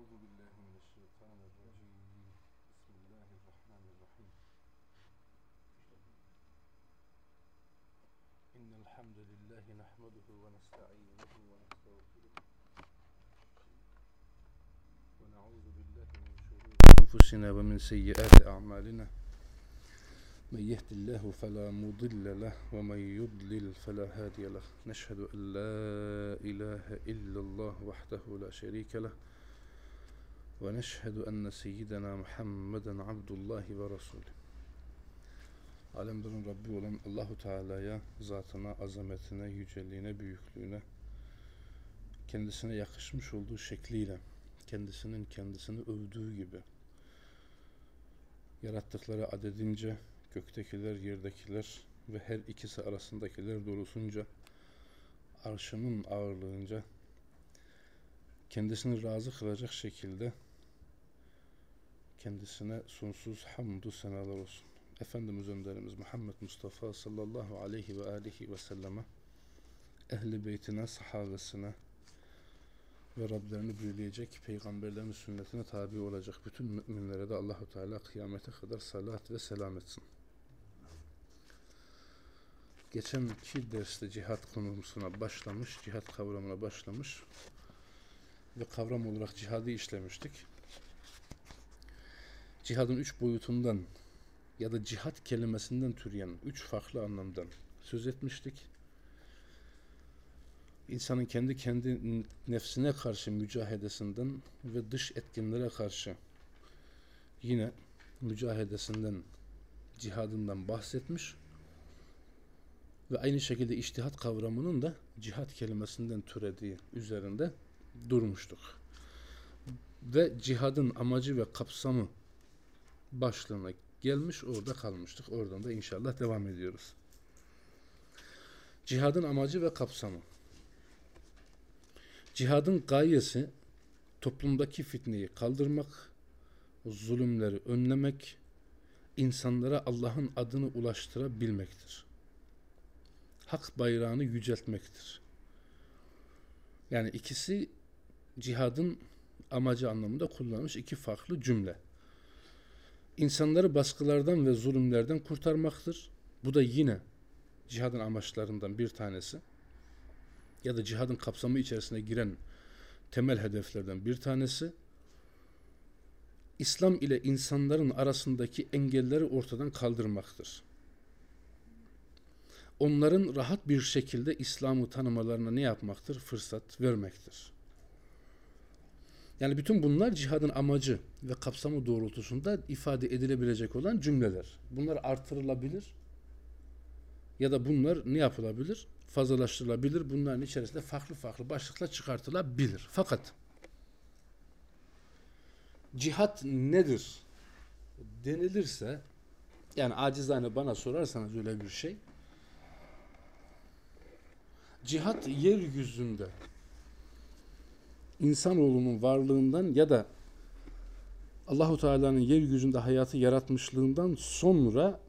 أعوذ بالله من الشيطان الرجيم. بسم الله الرحمن الرحيم. إن الحمد لله نحمده ونستعينه ونستغفره. ونعوذ بالله من شرور أنفسنا ومن سيئات أعمالنا. من يهد الله فلا مضل له ومن يضلل فلا هادي له. نشهد أن لا إله إلا الله وحده لا شريك له. ونشهد أن سيدنا Muhammeden abdullahi ve Resulü. Alemlerin Rabbi olan Allahu Teala'ya, zatına, azametine, yüceliğine, büyüklüğüne, kendisine yakışmış olduğu şekliyle, kendisinin kendisini övdüğü gibi, yarattıkları adedince, göktekiler, yerdekiler ve her ikisi arasındakiler dolusunca, arşının ağırlığınca, kendisini razı kılacak şekilde kendisine sonsuz hamdü senalar olsun. Efendimiz önderimiz Muhammed Mustafa sallallahu aleyhi ve aleyhi ve selleme ehli beytine, sahabesine ve Rablerini büyüleyecek peygamberlerin sünnetine tabi olacak bütün müminlere de Allahu Teala kıyamete kadar salat ve selam etsin. Geçenki derste cihat konusuna başlamış, cihat kavramına başlamış ve kavram olarak cihadı işlemiştik. Cihadın üç boyutundan ya da cihat kelimesinden türeyen üç farklı anlamdan söz etmiştik. İnsanın kendi kendi nefsine karşı mücahedesinden ve dış etkinlere karşı yine mücahedesinden, cihadından bahsetmiş ve aynı şekilde iştihat kavramının da cihat kelimesinden türediği üzerinde durmuştuk. Ve cihadın amacı ve kapsamı başlığına gelmiş orada kalmıştık. Oradan da inşallah devam ediyoruz. Cihadın amacı ve kapsamı. Cihadın gayesi toplumdaki fitneyi kaldırmak, zulümleri önlemek, insanlara Allah'ın adını ulaştırabilmektir. Hak bayrağını yüceltmektir. Yani ikisi cihadın amacı anlamında kullanılmış iki farklı cümle. İnsanları baskılardan ve zulümlerden kurtarmaktır. Bu da yine cihadın amaçlarından bir tanesi. Ya da cihadın kapsamı içerisine giren temel hedeflerden bir tanesi. İslam ile insanların arasındaki engelleri ortadan kaldırmaktır. Onların rahat bir şekilde İslam'ı tanımalarına ne yapmaktır? Fırsat vermektir. Yani bütün bunlar cihadın amacı ve kapsamı doğrultusunda ifade edilebilecek olan cümleler. Bunlar artırılabilir ya da bunlar ne yapılabilir? Fazlalaştırılabilir. Bunların içerisinde farklı farklı başlıklar çıkartılabilir. Fakat cihat nedir denilirse yani acizane bana sorarsanız öyle bir şey cihat yeryüzünde insanoğlunun varlığından ya da Allahu Teala'nın yeryüzünde hayatı yaratmışlığından sonra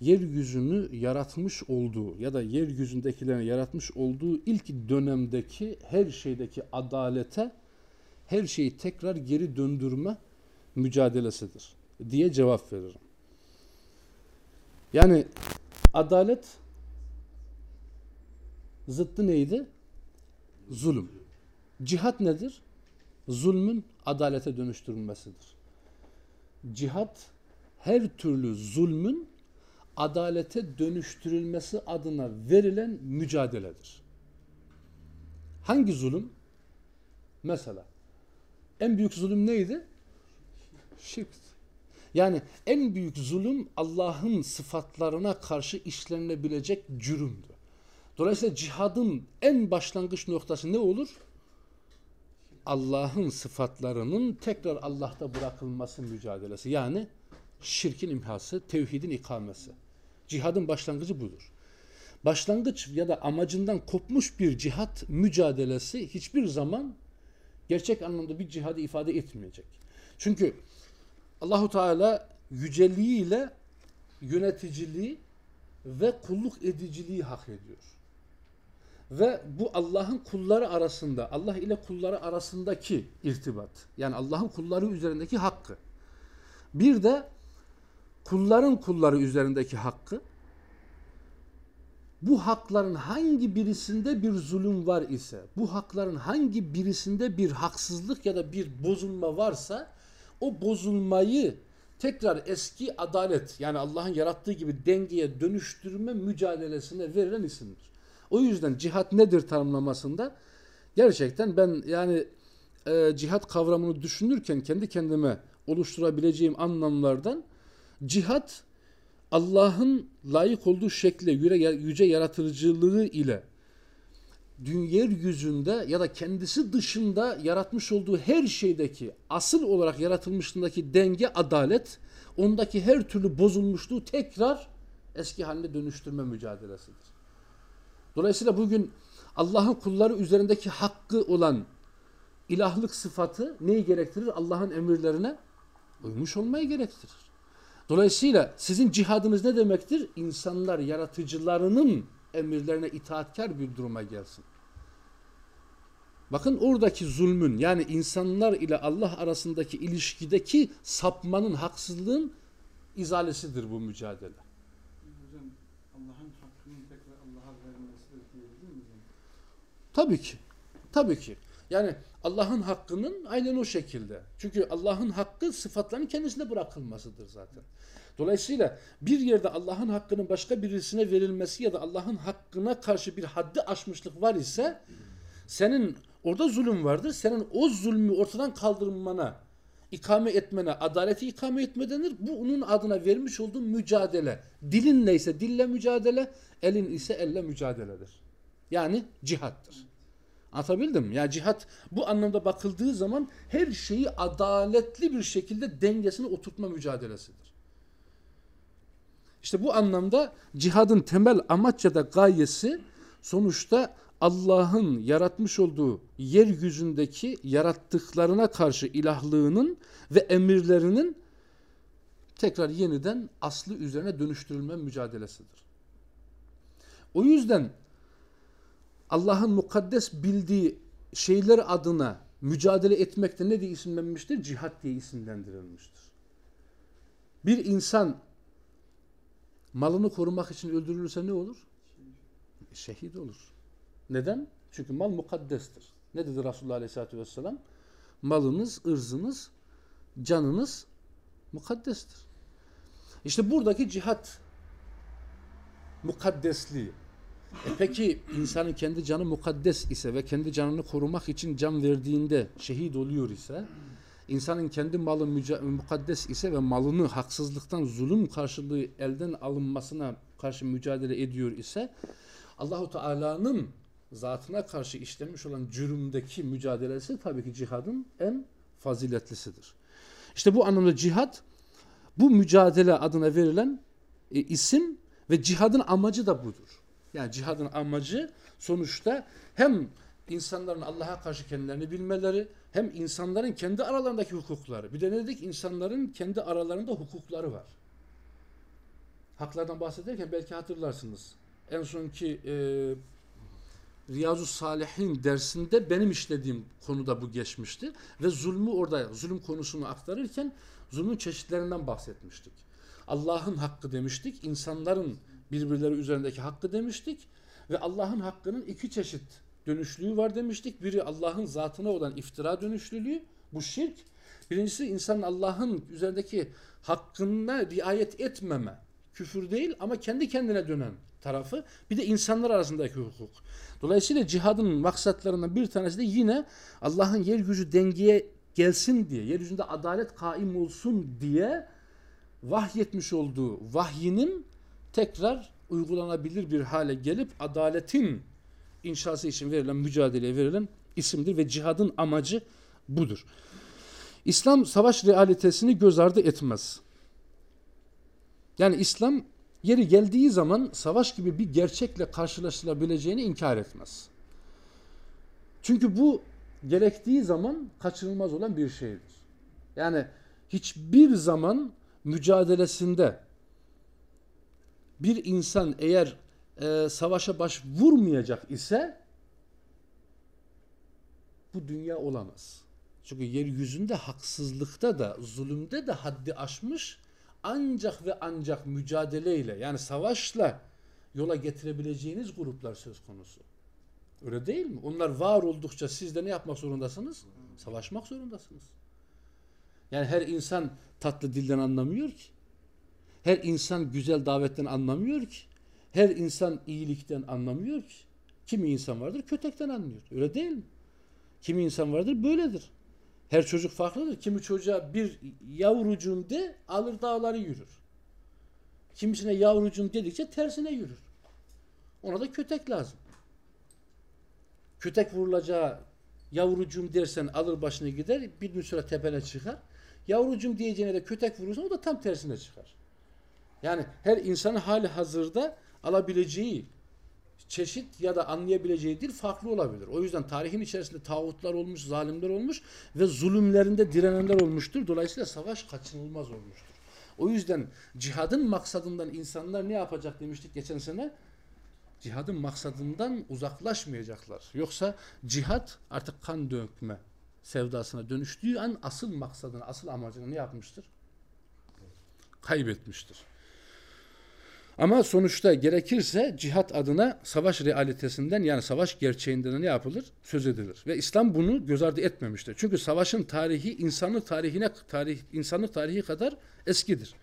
yeryüzünü yaratmış olduğu ya da yeryüzündekilerin yaratmış olduğu ilk dönemdeki her şeydeki adalete her şeyi tekrar geri döndürme mücadelesidir diye cevap veririm. Yani adalet zıttı neydi? Zulüm. Cihat nedir? Zulmün adalete dönüştürülmesidir. Cihat her türlü zulmün adalete dönüştürülmesi adına verilen mücadeledir. Hangi zulüm? Mesela en büyük zulüm neydi? Şirk. Yani en büyük zulüm Allah'ın sıfatlarına karşı işlenilebilecek cürümdü. Dolayısıyla cihadın en başlangıç noktası ne olur? Allah'ın sıfatlarının tekrar Allah'ta bırakılması mücadelesi. Yani şirkin imhası, tevhidin ikamesi. Cihadın başlangıcı budur. Başlangıç ya da amacından kopmuş bir cihat mücadelesi hiçbir zaman gerçek anlamda bir cihadı ifade etmeyecek. Çünkü Allahu Teala yüceliğiyle yöneticiliği ve kulluk ediciliği hak ediyor. Ve bu Allah'ın kulları arasında, Allah ile kulları arasındaki irtibat. Yani Allah'ın kulları üzerindeki hakkı. Bir de kulların kulları üzerindeki hakkı. Bu hakların hangi birisinde bir zulüm var ise, bu hakların hangi birisinde bir haksızlık ya da bir bozulma varsa, o bozulmayı tekrar eski adalet yani Allah'ın yarattığı gibi dengeye dönüştürme mücadelesine verilen isimdir. O yüzden cihat nedir tanımlamasında gerçekten ben yani e, cihat kavramını düşünürken kendi kendime oluşturabileceğim anlamlardan cihat Allah'ın layık olduğu şekle yüce yaratıcılığı ile dünya yüzünde ya da kendisi dışında yaratmış olduğu her şeydeki asıl olarak yaratılmışlığındaki denge adalet ondaki her türlü bozulmuşluğu tekrar eski haline dönüştürme mücadelesidir. Dolayısıyla bugün Allah'ın kulları üzerindeki hakkı olan ilahlık sıfatı neyi gerektirir? Allah'ın emirlerine uymuş olmayı gerektirir. Dolayısıyla sizin cihadınız ne demektir? İnsanlar yaratıcılarının emirlerine itaatkar bir duruma gelsin. Bakın oradaki zulmün yani insanlar ile Allah arasındaki ilişkideki sapmanın, haksızlığın izalesidir bu mücadele. Hocam Allah'ın hakkını tekrar Allah'a vermesi diyebilir miyiz? Tabii ki. Tabii ki. Yani Allah'ın hakkının aynen o şekilde. Çünkü Allah'ın hakkı sıfatların kendisine bırakılmasıdır zaten. Dolayısıyla bir yerde Allah'ın hakkının başka birisine verilmesi ya da Allah'ın hakkına karşı bir haddi aşmışlık var ise senin orada zulüm vardır. Senin o zulmü ortadan kaldırmana, ikame etmene, adaleti ikame etme denir. Bu onun adına vermiş olduğu mücadele. Dilin neyse dille mücadele, elin ise elle mücadeledir. Yani cihattır. Anlatabildim mi? Yani cihat bu anlamda bakıldığı zaman her şeyi adaletli bir şekilde dengesine oturtma mücadelesidir. İşte bu anlamda cihadın temel amaç da gayesi sonuçta Allah'ın yaratmış olduğu yeryüzündeki yarattıklarına karşı ilahlığının ve emirlerinin tekrar yeniden aslı üzerine dönüştürülme mücadelesidir. O yüzden Allah'ın mukaddes bildiği şeyler adına mücadele etmekte ne diye isimlenmiştir? Cihat diye isimlendirilmiştir. Bir insan malını korumak için öldürülürse ne olur? Şehit olur. Neden? Çünkü mal mukaddestir. Ne dedi Resulullah Aleyhisselatü Vesselam? Malınız, ırzınız, canınız mukaddestir. İşte buradaki cihat mukaddesliği. E peki insanın kendi canı mukaddes ise ve kendi canını korumak için can verdiğinde şehit oluyor ise insanın kendi malı mukaddes ise ve malını haksızlıktan zulüm karşılığı elden alınmasına karşı mücadele ediyor ise Allahu Teala'nın zatına karşı işlenmiş olan cürümdeki mücadelesi tabii ki cihadın en faziletlisidir. İşte bu anlamda cihat bu mücadele adına verilen e, isim ve cihadın amacı da budur. Yani cihadın amacı sonuçta hem insanların Allah'a karşı kendilerini bilmeleri hem insanların kendi aralarındaki hukukları. Bir de ne dedik? İnsanların kendi aralarında hukukları var. Haklardan bahsederken belki hatırlarsınız. En sonki e, Riyazu Salihin dersinde benim işlediğim konuda bu geçmişti. Ve zulmü orada, zulüm konusunu aktarırken zulmün çeşitlerinden bahsetmiştik. Allah'ın hakkı demiştik, insanların birbirleri üzerindeki hakkı demiştik ve Allah'ın hakkının iki çeşit dönüşlüğü var demiştik. Biri Allah'ın zatına olan iftira dönüşlülüğü, bu şirk. Birincisi insanın Allah'ın üzerindeki hakkına riayet etmeme, küfür değil ama kendi kendine dönen tarafı. Bir de insanlar arasındaki hukuk. Dolayısıyla cihadın maksatlarından bir tanesi de yine Allah'ın yeryüzü dengeye gelsin diye, yeryüzünde adalet kaim olsun diye vahyetmiş olduğu vahyinin tekrar uygulanabilir bir hale gelip adaletin inşası için verilen mücadeleye verilen isimdir ve cihadın amacı budur. İslam savaş realitesini göz ardı etmez. Yani İslam yeri geldiği zaman savaş gibi bir gerçekle karşılaşılabileceğini inkar etmez. Çünkü bu gerektiği zaman kaçınılmaz olan bir şeydir. Yani hiçbir zaman mücadelesinde bir insan eğer e, savaşa baş vurmayacak ise bu dünya olamaz. Çünkü yeryüzünde haksızlıkta da zulümde de haddi aşmış ancak ve ancak mücadeleyle yani savaşla yola getirebileceğiniz gruplar söz konusu. Öyle değil mi? Onlar var oldukça siz de ne yapmak zorundasınız? Savaşmak zorundasınız. Yani her insan tatlı dilden anlamıyor ki. Her insan güzel davetten anlamıyor ki. Her insan iyilikten anlamıyor ki. Kimi insan vardır kötekten anlıyor. Öyle değil mi? Kimi insan vardır böyledir. Her çocuk farklıdır. Kimi çocuğa bir yavrucuğum de alır dağları yürür. Kimisine yavrucuğum dedikçe tersine yürür. Ona da kötek lazım. Kötek vurulacağı yavrucuğum dersen alır başını gider bir süre tepene çıkar. Yavrucuğum diyeceğine de kötek vurursan o da tam tersine çıkar. Yani her insanın hali hazırda alabileceği çeşit ya da anlayabileceği dil farklı olabilir. O yüzden tarihin içerisinde tağutlar olmuş, zalimler olmuş ve zulümlerinde direnenler olmuştur. Dolayısıyla savaş kaçınılmaz olmuştur. O yüzden cihadın maksadından insanlar ne yapacak demiştik geçen sene? Cihadın maksadından uzaklaşmayacaklar. Yoksa cihat artık kan dökme sevdasına dönüştüğü an asıl maksadını, asıl amacını ne yapmıştır? Kaybetmiştir. Ama sonuçta gerekirse cihat adına savaş realitesinden yani savaş gerçeğinden ne yapılır? Söz edilir. Ve İslam bunu göz ardı etmemiştir. Çünkü savaşın tarihi insanlık tarihine tarih insanlık tarihi kadar eskidir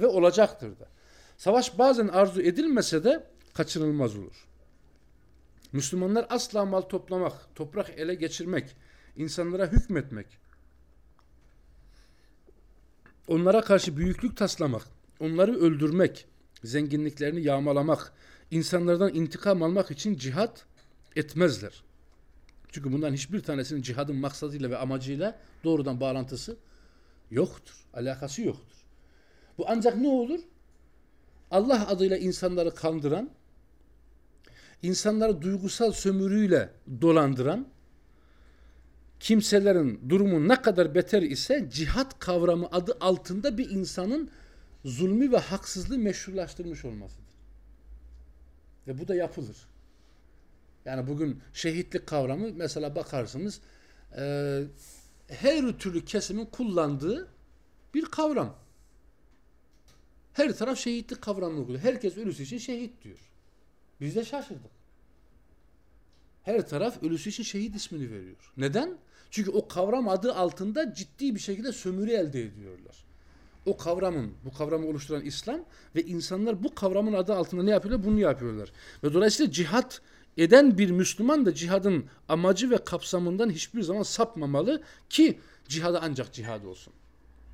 ve olacaktır da. Savaş bazen arzu edilmese de kaçınılmaz olur. Müslümanlar asla mal toplamak, toprak ele geçirmek, insanlara hükmetmek, onlara karşı büyüklük taslamak, onları öldürmek, zenginliklerini yağmalamak, insanlardan intikam almak için cihat etmezler. Çünkü bundan hiçbir tanesinin cihadın maksadıyla ve amacıyla doğrudan bağlantısı yoktur. Alakası yoktur. Bu ancak ne olur? Allah adıyla insanları kandıran, insanları duygusal sömürüyle dolandıran, kimselerin durumu ne kadar beter ise cihat kavramı adı altında bir insanın zulmü ve haksızlığı meşrulaştırmış olmasıdır. Ve bu da yapılır. Yani bugün şehitlik kavramı mesela bakarsınız e, her türlü kesimin kullandığı bir kavram. Her taraf şehitlik kavramını uyguluyor. Herkes ölüsü için şehit diyor. Biz de şaşırdık. Her taraf ölüsü için şehit ismini veriyor. Neden? Çünkü o kavram adı altında ciddi bir şekilde sömürü elde ediyorlar. O kavramın, bu kavramı oluşturan İslam ve insanlar bu kavramın adı altında ne yapıyorlar? Bunu yapıyorlar. Ve dolayısıyla cihat eden bir Müslüman da cihadın amacı ve kapsamından hiçbir zaman sapmamalı ki cihadı ancak cihad olsun.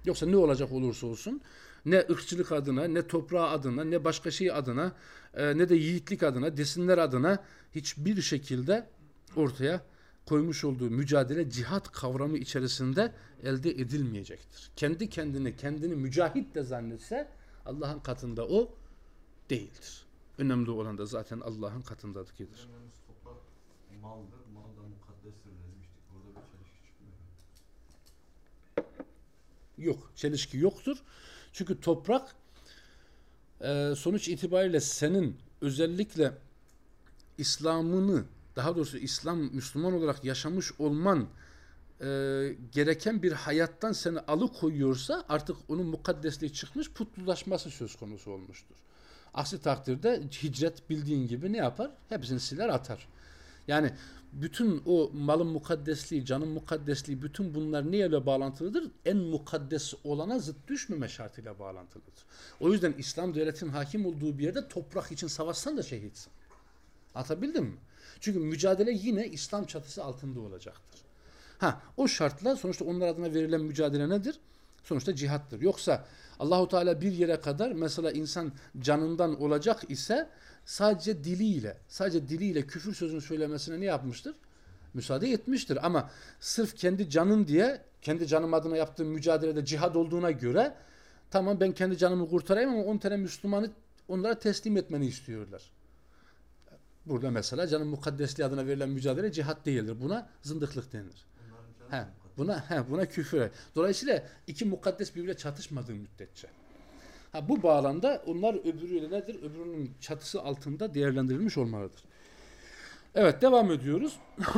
Yoksa ne olacak olursa olsun ne ırkçılık adına, ne toprağı adına, ne başka şey adına, e, ne de yiğitlik adına, desinler adına hiçbir şekilde ortaya koymuş olduğu mücadele cihat kavramı içerisinde elde edilmeyecektir. Kendi kendini, kendini mücahit de zannetse Allah'ın katında o değildir. Önemli olan da zaten Allah'ın toprak maldır, mal da mukaddestir demiştik. Burada bir çelişki çıkmıyor. Yok, çelişki yoktur. Çünkü toprak e, sonuç itibariyle senin özellikle İslam'ını daha doğrusu İslam Müslüman olarak yaşamış olman e, gereken bir hayattan seni alıkoyuyorsa artık onun mukaddesliği çıkmış putlulaşması söz konusu olmuştur. Aksi takdirde hicret bildiğin gibi ne yapar? Hepsini siler atar. Yani bütün o malın mukaddesliği, canın mukaddesliği, bütün bunlar neyle bağlantılıdır? En mukaddes olana zıt düşmeme şartıyla bağlantılıdır. O yüzden İslam devletinin hakim olduğu bir yerde toprak için savaşsan da şehitsin. Atabildim mi? Çünkü mücadele yine İslam çatısı altında olacaktır. Ha, o şartla sonuçta onlar adına verilen mücadele nedir? Sonuçta cihattır. Yoksa Allahu Teala bir yere kadar mesela insan canından olacak ise sadece diliyle, sadece diliyle küfür sözünü söylemesine ne yapmıştır? Müsaade etmiştir. Ama sırf kendi canın diye, kendi canım adına yaptığı mücadelede cihad olduğuna göre tamam ben kendi canımı kurtarayım ama 10 tane Müslümanı onlara teslim etmeni istiyorlar. Burada mesela canın mukaddesliği adına verilen mücadele cihat değildir. Buna zındıklık denir. Onların He, buna he, buna küfür. Dolayısıyla iki mukaddes birbirine çatışmadığı müddetçe. Ha, bu bağlamda onlar öbürüyle nedir? Öbürünün çatısı altında değerlendirilmiş olmalıdır. Evet devam ediyoruz.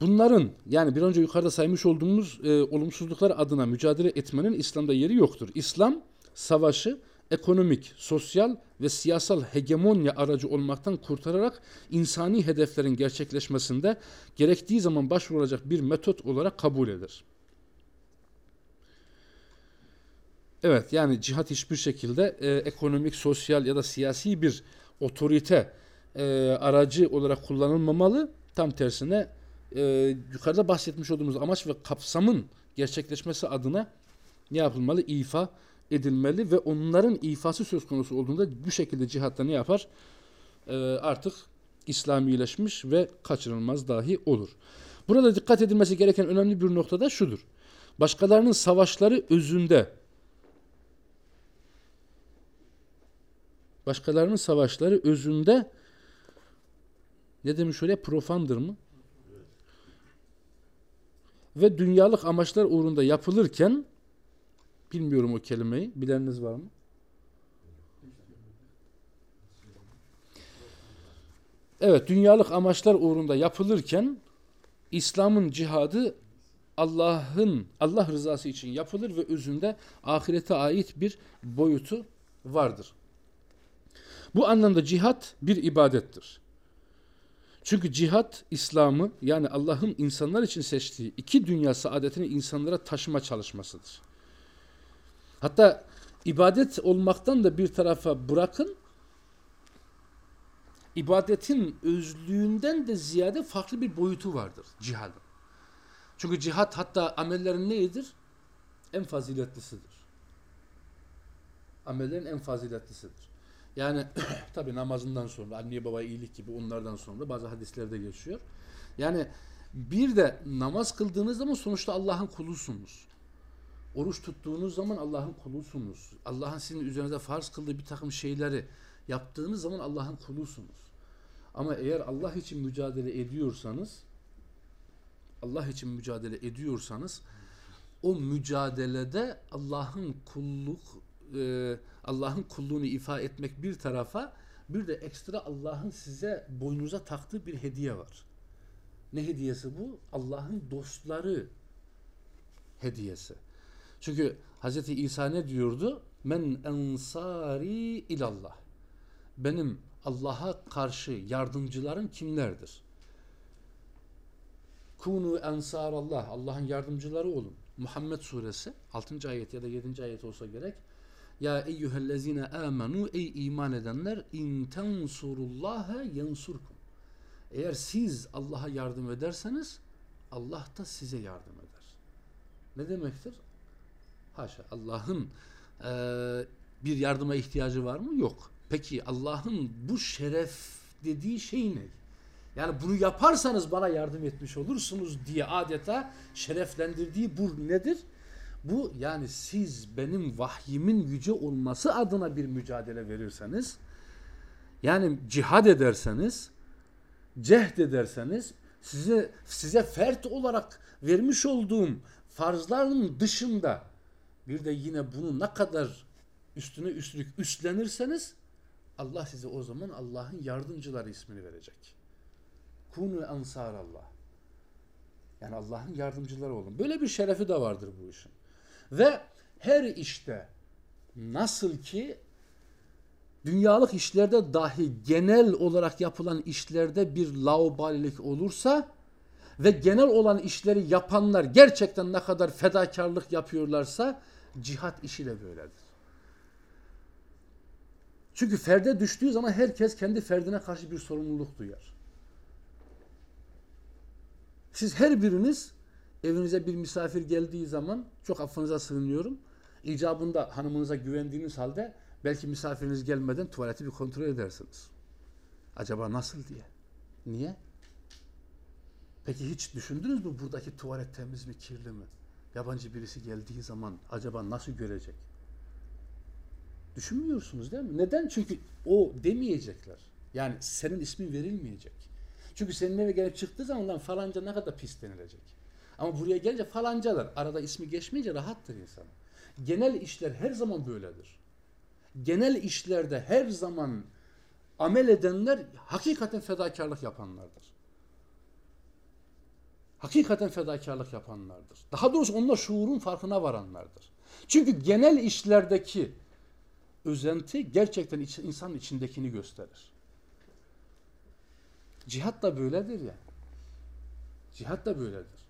Bunların yani bir önce yukarıda saymış olduğumuz e, olumsuzluklar adına mücadele etmenin İslam'da yeri yoktur. İslam savaşı ekonomik, sosyal ve siyasal hegemonya aracı olmaktan kurtararak insani hedeflerin gerçekleşmesinde gerektiği zaman başvurulacak bir metot olarak kabul eder. Evet yani cihat hiçbir şekilde e, ekonomik, sosyal ya da siyasi bir otorite e, aracı olarak kullanılmamalı. Tam tersine e, yukarıda bahsetmiş olduğumuz amaç ve kapsamın gerçekleşmesi adına ne yapılmalı? İfa edilmeli ve onların ifası söz konusu olduğunda bu şekilde cihatta ne yapar? E, artık İslamileşmiş ve kaçırılmaz dahi olur. Burada dikkat edilmesi gereken önemli bir nokta da şudur. Başkalarının savaşları özünde başkalarının savaşları özünde ne demiş öyle profandır mı? Ve dünyalık amaçlar uğrunda yapılırken bilmiyorum o kelimeyi. Bileniniz var mı? Evet, dünyalık amaçlar uğrunda yapılırken İslam'ın cihadı Allah'ın Allah rızası için yapılır ve özünde ahirete ait bir boyutu vardır. Bu anlamda cihat bir ibadettir. Çünkü cihat İslam'ı yani Allah'ın insanlar için seçtiği iki dünya saadetini insanlara taşıma çalışmasıdır. Hatta ibadet olmaktan da bir tarafa bırakın ibadetin özlüğünden de ziyade farklı bir boyutu vardır cihadın. Çünkü cihat hatta amellerin neyidir? En faziletlisidir. Amellerin en faziletlisidir. Yani tabi namazından sonra anneye babaya iyilik gibi onlardan sonra bazı hadislerde geçiyor. Yani bir de namaz kıldığınız zaman sonuçta Allah'ın kulusunuz. Oruç tuttuğunuz zaman Allah'ın kulusunuz. Allah'ın sizin üzerinize farz kıldığı bir takım şeyleri yaptığınız zaman Allah'ın kulusunuz. Ama eğer Allah için mücadele ediyorsanız Allah için mücadele ediyorsanız o mücadelede Allah'ın kulluk e, Allah'ın kulluğunu ifa etmek bir tarafa bir de ekstra Allah'ın size boynunuza taktığı bir hediye var. Ne hediyesi bu? Allah'ın dostları hediyesi. Çünkü Hz. İsa ne diyordu? Men ensari ilallah. Benim Allah'a karşı yardımcılarım kimlerdir? Kunu ensarallah. Allah'ın yardımcıları olun. Muhammed suresi 6. ayet ya da 7. ayet olsa gerek. Ya eyyühellezine amenu ey iman edenler in tensurullaha yansurkum. Eğer siz Allah'a yardım ederseniz Allah da size yardım eder. Ne demektir? Haşa Allah'ın e, bir yardıma ihtiyacı var mı? Yok. Peki Allah'ın bu şeref dediği şey ne? Yani bunu yaparsanız bana yardım etmiş olursunuz diye adeta şereflendirdiği bu nedir? Bu yani siz benim vahyimin yüce olması adına bir mücadele verirseniz yani cihad ederseniz cehd ederseniz size size fert olarak vermiş olduğum farzların dışında bir de yine bunu ne kadar üstüne üstlük üstlenirseniz Allah size o zaman Allah'ın yardımcıları ismini verecek. Kunu ensar Allah. Yani Allah'ın yardımcıları olun. Böyle bir şerefi de vardır bu işin. Ve her işte nasıl ki dünyalık işlerde dahi genel olarak yapılan işlerde bir laubalilik olursa ve genel olan işleri yapanlar gerçekten ne kadar fedakarlık yapıyorlarsa cihat işi de böyledir. Çünkü ferde düştüğü zaman herkes kendi ferdine karşı bir sorumluluk duyar. Siz her biriniz evinize bir misafir geldiği zaman çok affınıza sığınıyorum. İcabında hanımınıza güvendiğiniz halde belki misafiriniz gelmeden tuvaleti bir kontrol edersiniz. Acaba nasıl diye. Niye? Peki hiç düşündünüz mü buradaki tuvalet temiz mi kirli mi? Yabancı birisi geldiği zaman acaba nasıl görecek? Düşünmüyorsunuz değil mi? Neden? Çünkü o demeyecekler. Yani senin ismin verilmeyecek. Çünkü senin eve gelip çıktığı zaman lan falanca ne kadar pis denilecek. Ama buraya gelince falancalar. Arada ismi geçmeyince rahattır insan. Genel işler her zaman böyledir. Genel işlerde her zaman amel edenler hakikaten fedakarlık yapanlardır. Hakikaten fedakarlık yapanlardır. Daha doğrusu onlar şuurun farkına varanlardır. Çünkü genel işlerdeki özenti gerçekten iç- insanın içindekini gösterir. Cihat da böyledir ya. Cihat da böyledir.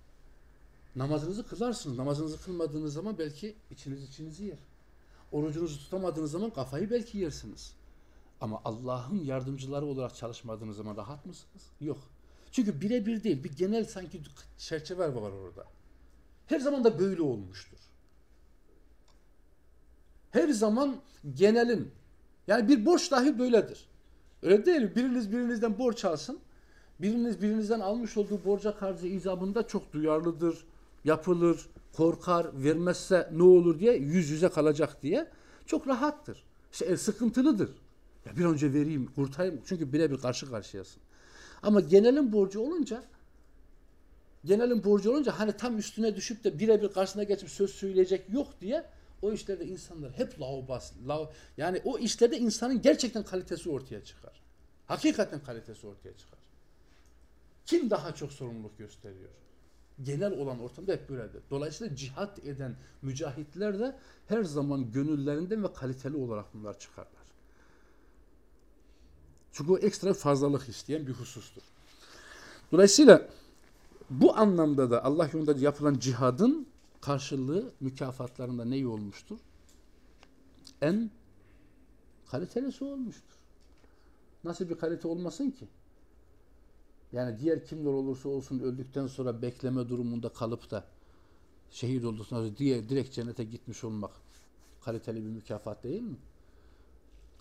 Namazınızı kılarsınız. Namazınızı kılmadığınız zaman belki içiniz içinizi yer. Orucunuzu tutamadığınız zaman kafayı belki yersiniz. Ama Allah'ın yardımcıları olarak çalışmadığınız zaman rahat mısınız? Yok. Çünkü birebir değil, bir genel sanki çerçeve var orada. Her zaman da böyle olmuştur. Her zaman genelin, yani bir borç dahi böyledir. Öyle değil mi? Biriniz birinizden borç alsın, biriniz birinizden almış olduğu borca karşı icabında çok duyarlıdır, yapılır, korkar, vermezse ne olur diye yüz yüze kalacak diye çok rahattır. E, sıkıntılıdır. Ya bir önce vereyim, kurtarayım. Çünkü birebir karşı karşıyasın. Ama genelin borcu olunca genelin borcu olunca hani tam üstüne düşüp de birebir karşısına geçip söz söyleyecek yok diye o işlerde insanlar hep laubas, lau, yani o işlerde insanın gerçekten kalitesi ortaya çıkar. Hakikaten kalitesi ortaya çıkar. Kim daha çok sorumluluk gösteriyor? Genel olan ortamda hep böyledir. Dolayısıyla cihat eden mücahitler de her zaman gönüllerinden ve kaliteli olarak bunlar çıkarlar. Çünkü o ekstra fazlalık isteyen bir husustur. Dolayısıyla bu anlamda da Allah yolunda yapılan cihadın karşılığı mükafatlarında ne olmuştur? En kalitelisi olmuştur. Nasıl bir kalite olmasın ki? Yani diğer kimler olursa olsun öldükten sonra bekleme durumunda kalıp da şehit olduktan sonra diye direkt cennete gitmiş olmak kaliteli bir mükafat değil mi?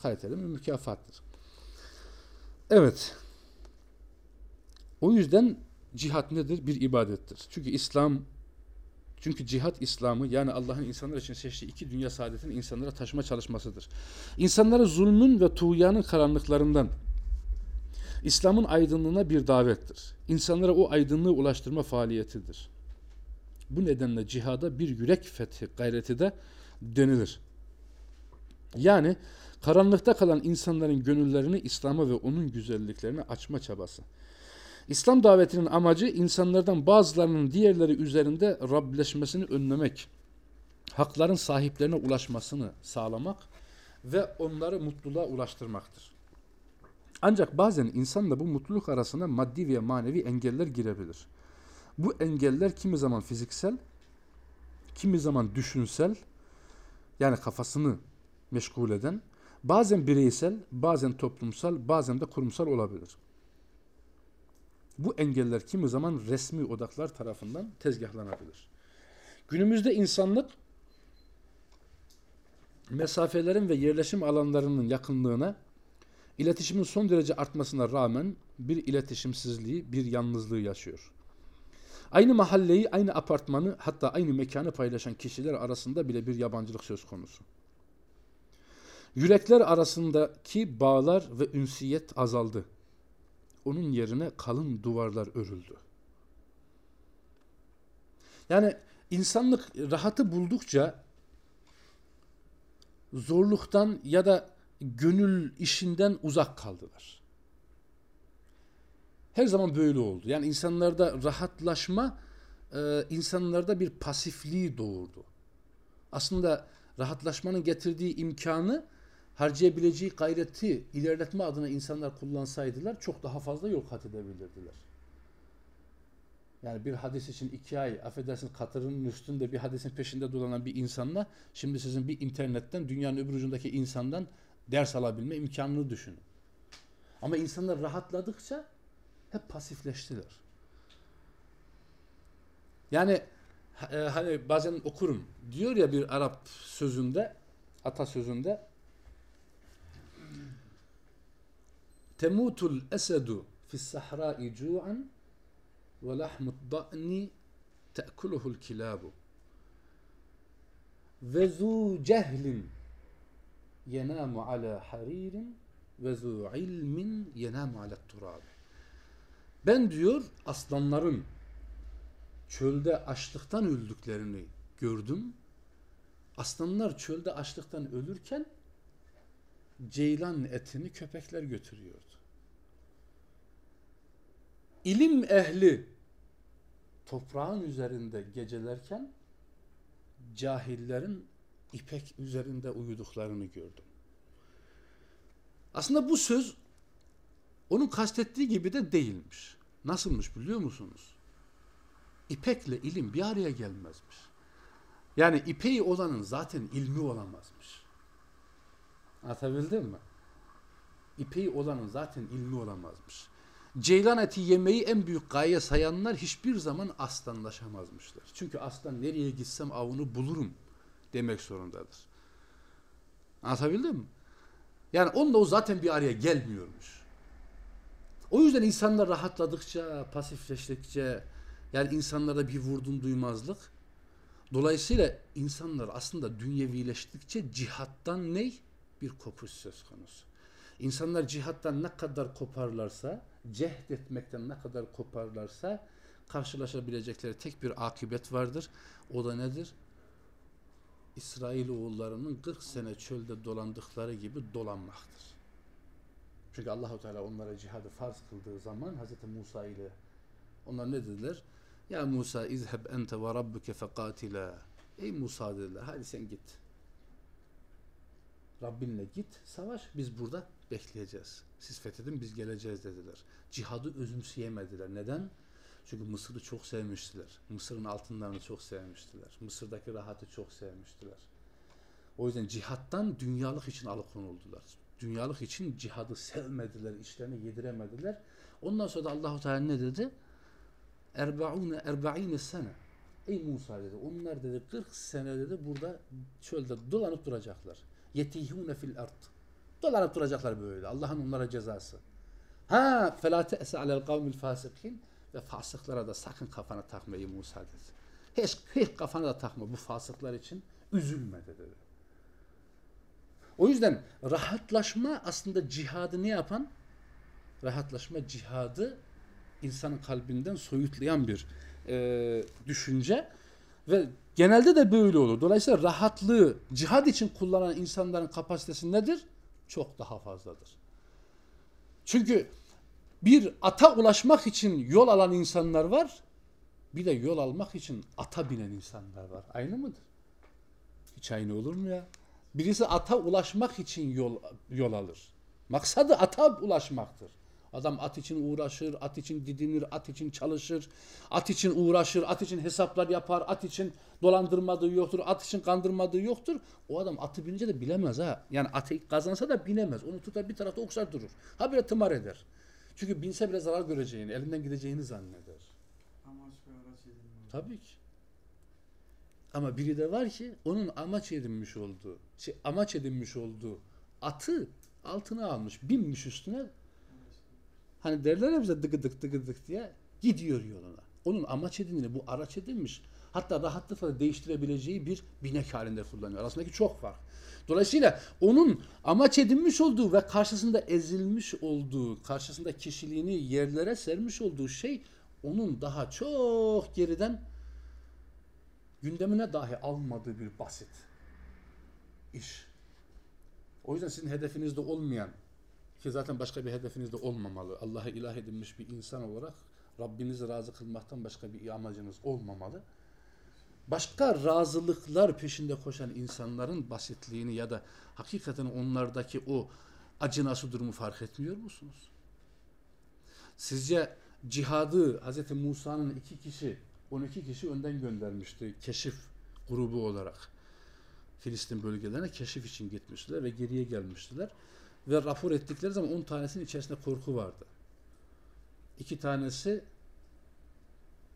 Kaliteli bir mükafattır. Evet. O yüzden cihat nedir? Bir ibadettir. Çünkü İslam çünkü cihat İslam'ı yani Allah'ın insanlar için seçtiği iki dünya saadetini insanlara taşıma çalışmasıdır. İnsanları zulmün ve tuğyanın karanlıklarından İslam'ın aydınlığına bir davettir. İnsanlara o aydınlığı ulaştırma faaliyetidir. Bu nedenle cihada bir yürek fethi gayreti de denilir. Yani karanlıkta kalan insanların gönüllerini İslam'a ve onun güzelliklerine açma çabası. İslam davetinin amacı insanlardan bazılarının diğerleri üzerinde Rableşmesini önlemek, hakların sahiplerine ulaşmasını sağlamak ve onları mutluluğa ulaştırmaktır. Ancak bazen insanla bu mutluluk arasına maddi ve manevi engeller girebilir. Bu engeller kimi zaman fiziksel, kimi zaman düşünsel, yani kafasını meşgul eden, bazen bireysel, bazen toplumsal, bazen de kurumsal olabilir. Bu engeller kimi zaman resmi odaklar tarafından tezgahlanabilir. Günümüzde insanlık mesafelerin ve yerleşim alanlarının yakınlığına, iletişimin son derece artmasına rağmen bir iletişimsizliği, bir yalnızlığı yaşıyor. Aynı mahalleyi, aynı apartmanı, hatta aynı mekanı paylaşan kişiler arasında bile bir yabancılık söz konusu. Yürekler arasındaki bağlar ve ünsiyet azaldı. Onun yerine kalın duvarlar örüldü. Yani insanlık rahatı buldukça zorluktan ya da gönül işinden uzak kaldılar. Her zaman böyle oldu. Yani insanlarda rahatlaşma e, insanlarda bir pasifliği doğurdu. Aslında rahatlaşmanın getirdiği imkanı harcayabileceği gayreti ilerletme adına insanlar kullansaydılar çok daha fazla yol kat edebilirdiler. Yani bir hadis için iki ay affedersin katırının üstünde bir hadisin peşinde dolanan bir insanla şimdi sizin bir internetten dünyanın öbür ucundaki insandan ders alabilme imkanını düşünün. Ama insanlar rahatladıkça hep pasifleştiler. Yani e, hani bazen okurum diyor ya bir Arap sözünde atasözünde temutul esedu fis sahra'i cu'an ve lahmud da'ni te'kuluhul kilabu ve zu cehlin yenamu ala haririn ve zu ilmin yenamu ala turabi ben diyor aslanların çölde açlıktan öldüklerini gördüm. Aslanlar çölde açlıktan ölürken ceylan etini köpekler götürüyordu. İlim ehli toprağın üzerinde gecelerken cahillerin ipek üzerinde uyuduklarını gördüm. Aslında bu söz onun kastettiği gibi de değilmiş. Nasılmış biliyor musunuz? İpekle ilim bir araya gelmezmiş. Yani ipeği olanın zaten ilmi olamazmış. Anlatabildim mi? İpeği olanın zaten ilmi olamazmış. Ceylan eti yemeği en büyük gaye sayanlar hiçbir zaman aslanlaşamazmışlar. Çünkü aslan nereye gitsem avını bulurum demek zorundadır. Anlatabildim mi? Yani onunla o zaten bir araya gelmiyormuş. O yüzden insanlar rahatladıkça, pasifleştikçe, yani insanlarda bir vurdum duymazlık. Dolayısıyla insanlar aslında dünyevileştikçe cihattan ne? Bir kopuş söz konusu. İnsanlar cihattan ne kadar koparlarsa, cehd etmekten ne kadar koparlarsa karşılaşabilecekleri tek bir akibet vardır. O da nedir? İsrail oğullarının 40 sene çölde dolandıkları gibi dolanmaktır. Çünkü Allahu Teala onlara cihadı farz kıldığı zaman Hz. Musa ile onlar ne dediler? Ya Musa izheb ente ve rabbuke fekatila. Ey Musa dediler hadi sen git. Rabbinle git savaş biz burada bekleyeceğiz. Siz fethedin biz geleceğiz dediler. Cihadı özümseyemediler. Neden? Çünkü Mısır'ı çok sevmiştiler. Mısır'ın altınlarını çok sevmiştiler. Mısır'daki rahatı çok sevmiştiler. O yüzden cihattan dünyalık için alıkonuldular. Dünyalık için cihadı sevmediler, işlerine yediremediler. Ondan sonra da Allahu Teala ne dedi? Erbaune erba'ine sene. Ey Musa dedi. Onlar dedi 40 sene dedi burada çölde dolanıp duracaklar. Yetihune fil ard. Dolanıp duracaklar böyle. Allah'ın onlara cezası. Ha felâ te'se alel kavmil fasikin ve fasıklara da sakın kafana takma ey Musa dedi. Hiç, hiç kafana da takma bu fasıklar için üzülme dedi. O yüzden rahatlaşma aslında cihadı ne yapan? Rahatlaşma cihadı insanın kalbinden soyutlayan bir e, düşünce ve genelde de böyle olur. Dolayısıyla rahatlığı cihad için kullanan insanların kapasitesi nedir? Çok daha fazladır. Çünkü bir ata ulaşmak için yol alan insanlar var. Bir de yol almak için ata binen insanlar var. Aynı mıdır? Hiç aynı olur mu ya? Birisi ata ulaşmak için yol yol alır. Maksadı ata ulaşmaktır. Adam at için uğraşır, at için didinir, at için çalışır, at için uğraşır, at için hesaplar yapar, at için dolandırmadığı yoktur, at için kandırmadığı yoktur. O adam atı binince de bilemez ha. Yani atı kazansa da binemez. Onu tutar bir tarafta oksar durur. Ha böyle tımar eder. Çünkü binse bile zarar göreceğini, elinden gideceğini zanneder. Amaç ve araç edinmiyor. Tabii ki. Ama biri de var ki onun amaç edinmiş olduğu, şey, amaç edinmiş olduğu atı altına almış, binmiş üstüne. Hani derler ya bize dıgıdık dıgıdık diye gidiyor yoluna. Onun amaç edindiğini bu araç edinmiş. Hatta rahatlıkla değiştirebileceği bir binek halinde kullanıyor. Arasındaki çok fark. Dolayısıyla onun amaç edinmiş olduğu ve karşısında ezilmiş olduğu, karşısında kişiliğini yerlere sermiş olduğu şey onun daha çok geriden gündemine dahi almadığı bir basit iş. O yüzden sizin hedefinizde olmayan ki zaten başka bir hedefinizde olmamalı. Allah'a ilah edinmiş bir insan olarak Rabbinizi razı kılmaktan başka bir amacınız olmamalı. Başka razılıklar peşinde koşan insanların basitliğini ya da hakikaten onlardaki o acınası durumu fark etmiyor musunuz? Sizce cihadı Hz. Musa'nın iki kişi 12 kişi önden göndermişti keşif grubu olarak. Filistin bölgelerine keşif için gitmişler ve geriye gelmiştiler. Ve rapor ettikleri zaman 10 tanesinin içerisinde korku vardı. İki tanesi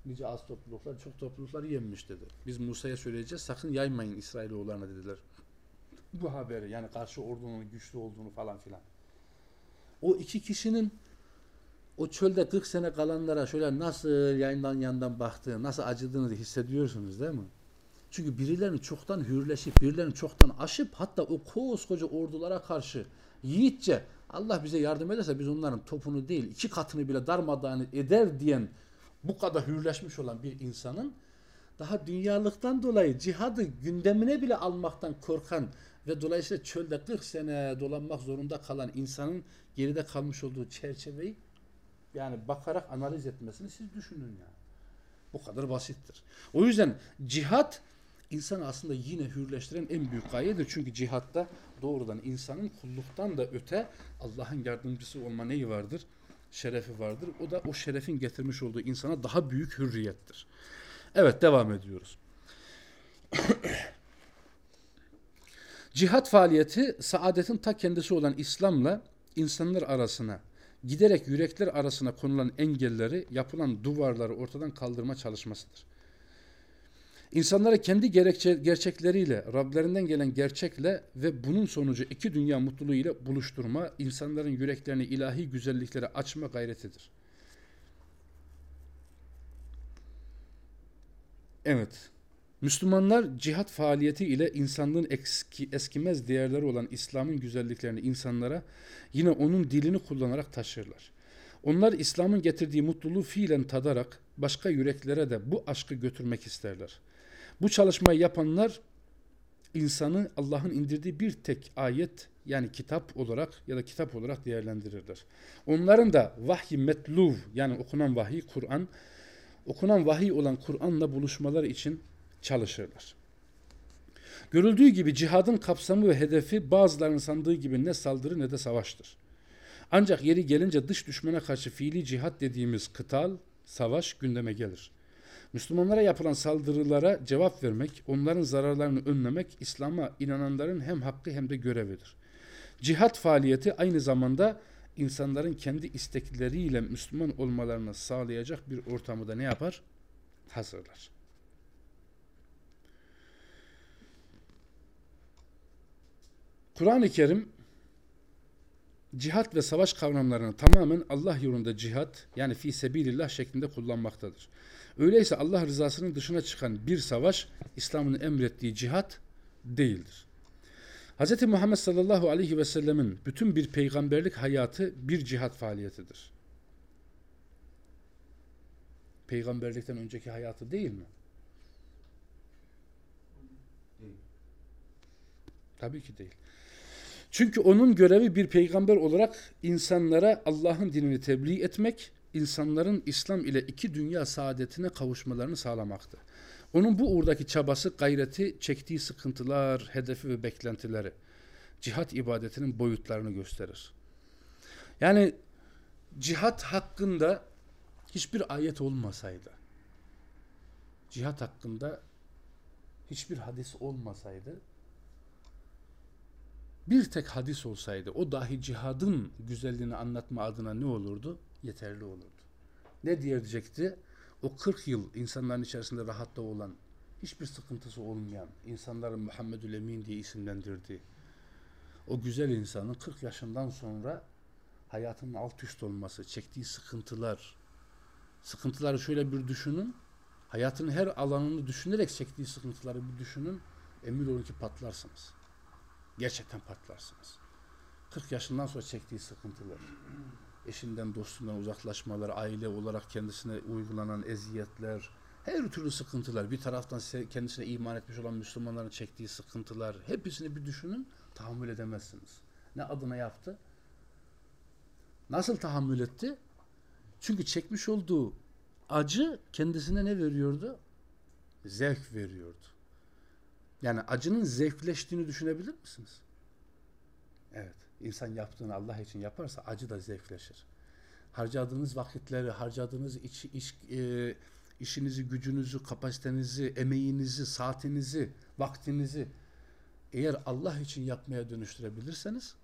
nice az topluluklar çok topluluklar yenmiş dedi. Biz Musa'ya söyleyeceğiz sakın yaymayın İsrailoğullarına dediler. Bu haberi yani karşı ordunun güçlü olduğunu falan filan. O iki kişinin o çölde 40 sene kalanlara şöyle nasıl yandan yandan baktığını, nasıl acıdığını hissediyorsunuz değil mi? Çünkü birilerini çoktan hürleşip, birilerini çoktan aşıp hatta o koskoca ordulara karşı yiğitçe Allah bize yardım ederse biz onların topunu değil iki katını bile darmadağın eder diyen bu kadar hürleşmiş olan bir insanın daha dünyalıktan dolayı cihadı gündemine bile almaktan korkan ve dolayısıyla çölde 40 sene dolanmak zorunda kalan insanın geride kalmış olduğu çerçeveyi yani bakarak analiz etmesini siz düşünün ya. Bu kadar basittir. O yüzden cihat insanı aslında yine hürleştiren en büyük gayedir. Çünkü cihatta doğrudan insanın kulluktan da öte Allah'ın yardımcısı olma neyi vardır? Şerefi vardır. O da o şerefin getirmiş olduğu insana daha büyük hürriyettir. Evet devam ediyoruz. Cihat faaliyeti saadetin ta kendisi olan İslam'la insanlar arasına giderek yürekler arasına konulan engelleri, yapılan duvarları ortadan kaldırma çalışmasıdır. İnsanlara kendi gerekçe, gerçekleriyle, Rablerinden gelen gerçekle ve bunun sonucu iki dünya mutluluğu ile buluşturma, insanların yüreklerini ilahi güzelliklere açma gayretidir. Evet. Müslümanlar cihat faaliyeti ile insanlığın eski, eskimez değerleri olan İslam'ın güzelliklerini insanlara yine onun dilini kullanarak taşırlar. Onlar İslam'ın getirdiği mutluluğu fiilen tadarak başka yüreklere de bu aşkı götürmek isterler. Bu çalışmayı yapanlar insanı Allah'ın indirdiği bir tek ayet yani kitap olarak ya da kitap olarak değerlendirirler. Onların da vahyi metluv yani okunan vahiy Kur'an okunan vahiy olan Kur'an'la buluşmalar için çalışırlar. Görüldüğü gibi cihadın kapsamı ve hedefi bazılarının sandığı gibi ne saldırı ne de savaştır. Ancak yeri gelince dış düşmana karşı fiili cihat dediğimiz kıtal, savaş gündeme gelir. Müslümanlara yapılan saldırılara cevap vermek, onların zararlarını önlemek İslam'a inananların hem hakkı hem de görevidir. Cihat faaliyeti aynı zamanda insanların kendi istekleriyle Müslüman olmalarını sağlayacak bir ortamı da ne yapar? Hazırlar. Kur'an-ı Kerim cihat ve savaş kavramlarını tamamen Allah yolunda cihat yani fi sebilillah şeklinde kullanmaktadır. Öyleyse Allah rızasının dışına çıkan bir savaş İslam'ın emrettiği cihat değildir. Hz. Muhammed sallallahu aleyhi ve sellemin bütün bir peygamberlik hayatı bir cihat faaliyetidir. Peygamberlikten önceki hayatı değil mi? Tabii ki değil. Çünkü onun görevi bir peygamber olarak insanlara Allah'ın dinini tebliğ etmek, insanların İslam ile iki dünya saadetine kavuşmalarını sağlamaktı. Onun bu uğurdaki çabası, gayreti, çektiği sıkıntılar, hedefi ve beklentileri cihat ibadetinin boyutlarını gösterir. Yani cihat hakkında hiçbir ayet olmasaydı, cihat hakkında hiçbir hadis olmasaydı, bir tek hadis olsaydı o dahi cihadın güzelliğini anlatma adına ne olurdu? Yeterli olurdu. Ne diyecekti? O 40 yıl insanların içerisinde rahatta olan, hiçbir sıkıntısı olmayan, insanların Muhammedül Emin diye isimlendirdiği, o güzel insanın 40 yaşından sonra hayatının alt üst olması, çektiği sıkıntılar, sıkıntıları şöyle bir düşünün, hayatın her alanını düşünerek çektiği sıkıntıları bir düşünün, emin olun ki patlarsınız. Gerçekten patlarsınız. 40 yaşından sonra çektiği sıkıntılar, eşinden dostundan uzaklaşmalar, aile olarak kendisine uygulanan eziyetler, her türlü sıkıntılar, bir taraftan kendisine iman etmiş olan Müslümanların çektiği sıkıntılar, hepsini bir düşünün, tahammül edemezsiniz. Ne adına yaptı? Nasıl tahammül etti? Çünkü çekmiş olduğu acı kendisine ne veriyordu? Zevk veriyordu. Yani acının zevkleştiğini düşünebilir misiniz? Evet. İnsan yaptığını Allah için yaparsa acı da zevkleşir. Harcadığınız vakitleri, harcadığınız iç, iş, e, işinizi, gücünüzü, kapasitenizi, emeğinizi, saatinizi, vaktinizi eğer Allah için yapmaya dönüştürebilirseniz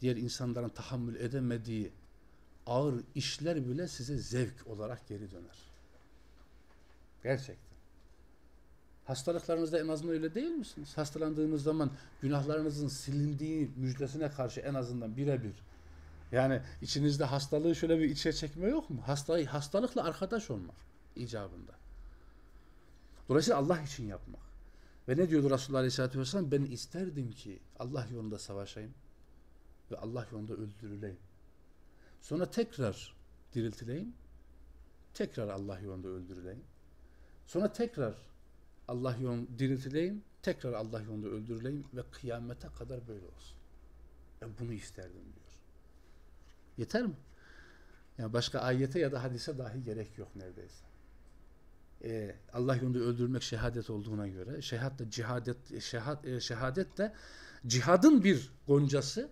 diğer insanların tahammül edemediği ağır işler bile size zevk olarak geri döner. Gerçekten. Hastalıklarınızda en azından öyle değil misiniz? Hastalandığınız zaman günahlarınızın silindiği müjdesine karşı en azından birebir. Yani içinizde hastalığı şöyle bir içe çekme yok mu? Hastayı, hastalıkla arkadaş olmak icabında. Dolayısıyla Allah için yapmak. Ve ne diyordu Resulullah Aleyhisselatü Vesselam? Ben isterdim ki Allah yolunda savaşayım ve Allah yolunda öldürüleyim. Sonra tekrar diriltileyim, tekrar Allah yolunda öldürüleyim. Sonra tekrar Allah yolunda diriltileyim, tekrar Allah yolunda öldürüleyim ve kıyamete kadar böyle olsun. Ben bunu isterdim diyor. Yeter mi? Yani başka ayete ya da hadise dahi gerek yok neredeyse. e, Allah yolunda öldürmek şehadet olduğuna göre şehadet de cihadet şehadet, e, şehadet de cihadın bir goncası.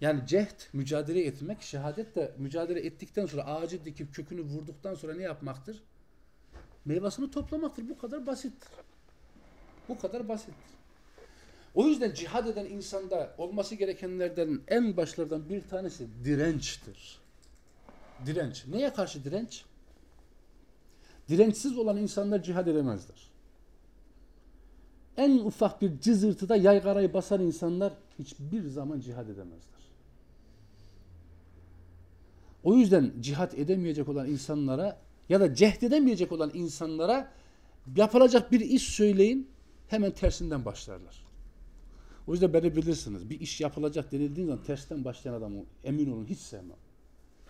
Yani cehd mücadele etmek, şehadet de mücadele ettikten sonra ağacı dikip kökünü vurduktan sonra ne yapmaktır? Meyvasını toplamaktır. Bu kadar basittir. Bu kadar basittir. O yüzden cihad eden insanda olması gerekenlerden en başlardan bir tanesi dirençtir. Direnç. Neye karşı direnç? Dirençsiz olan insanlar cihad edemezler. En ufak bir cızırtıda yaygarayı basan insanlar hiçbir zaman cihad edemezler. O yüzden cihad edemeyecek olan insanlara ya da cehd edemeyecek olan insanlara yapılacak bir iş söyleyin hemen tersinden başlarlar. O yüzden beni bilirsiniz. Bir iş yapılacak denildiği zaman tersten başlayan adamı emin olun hiç sevmem.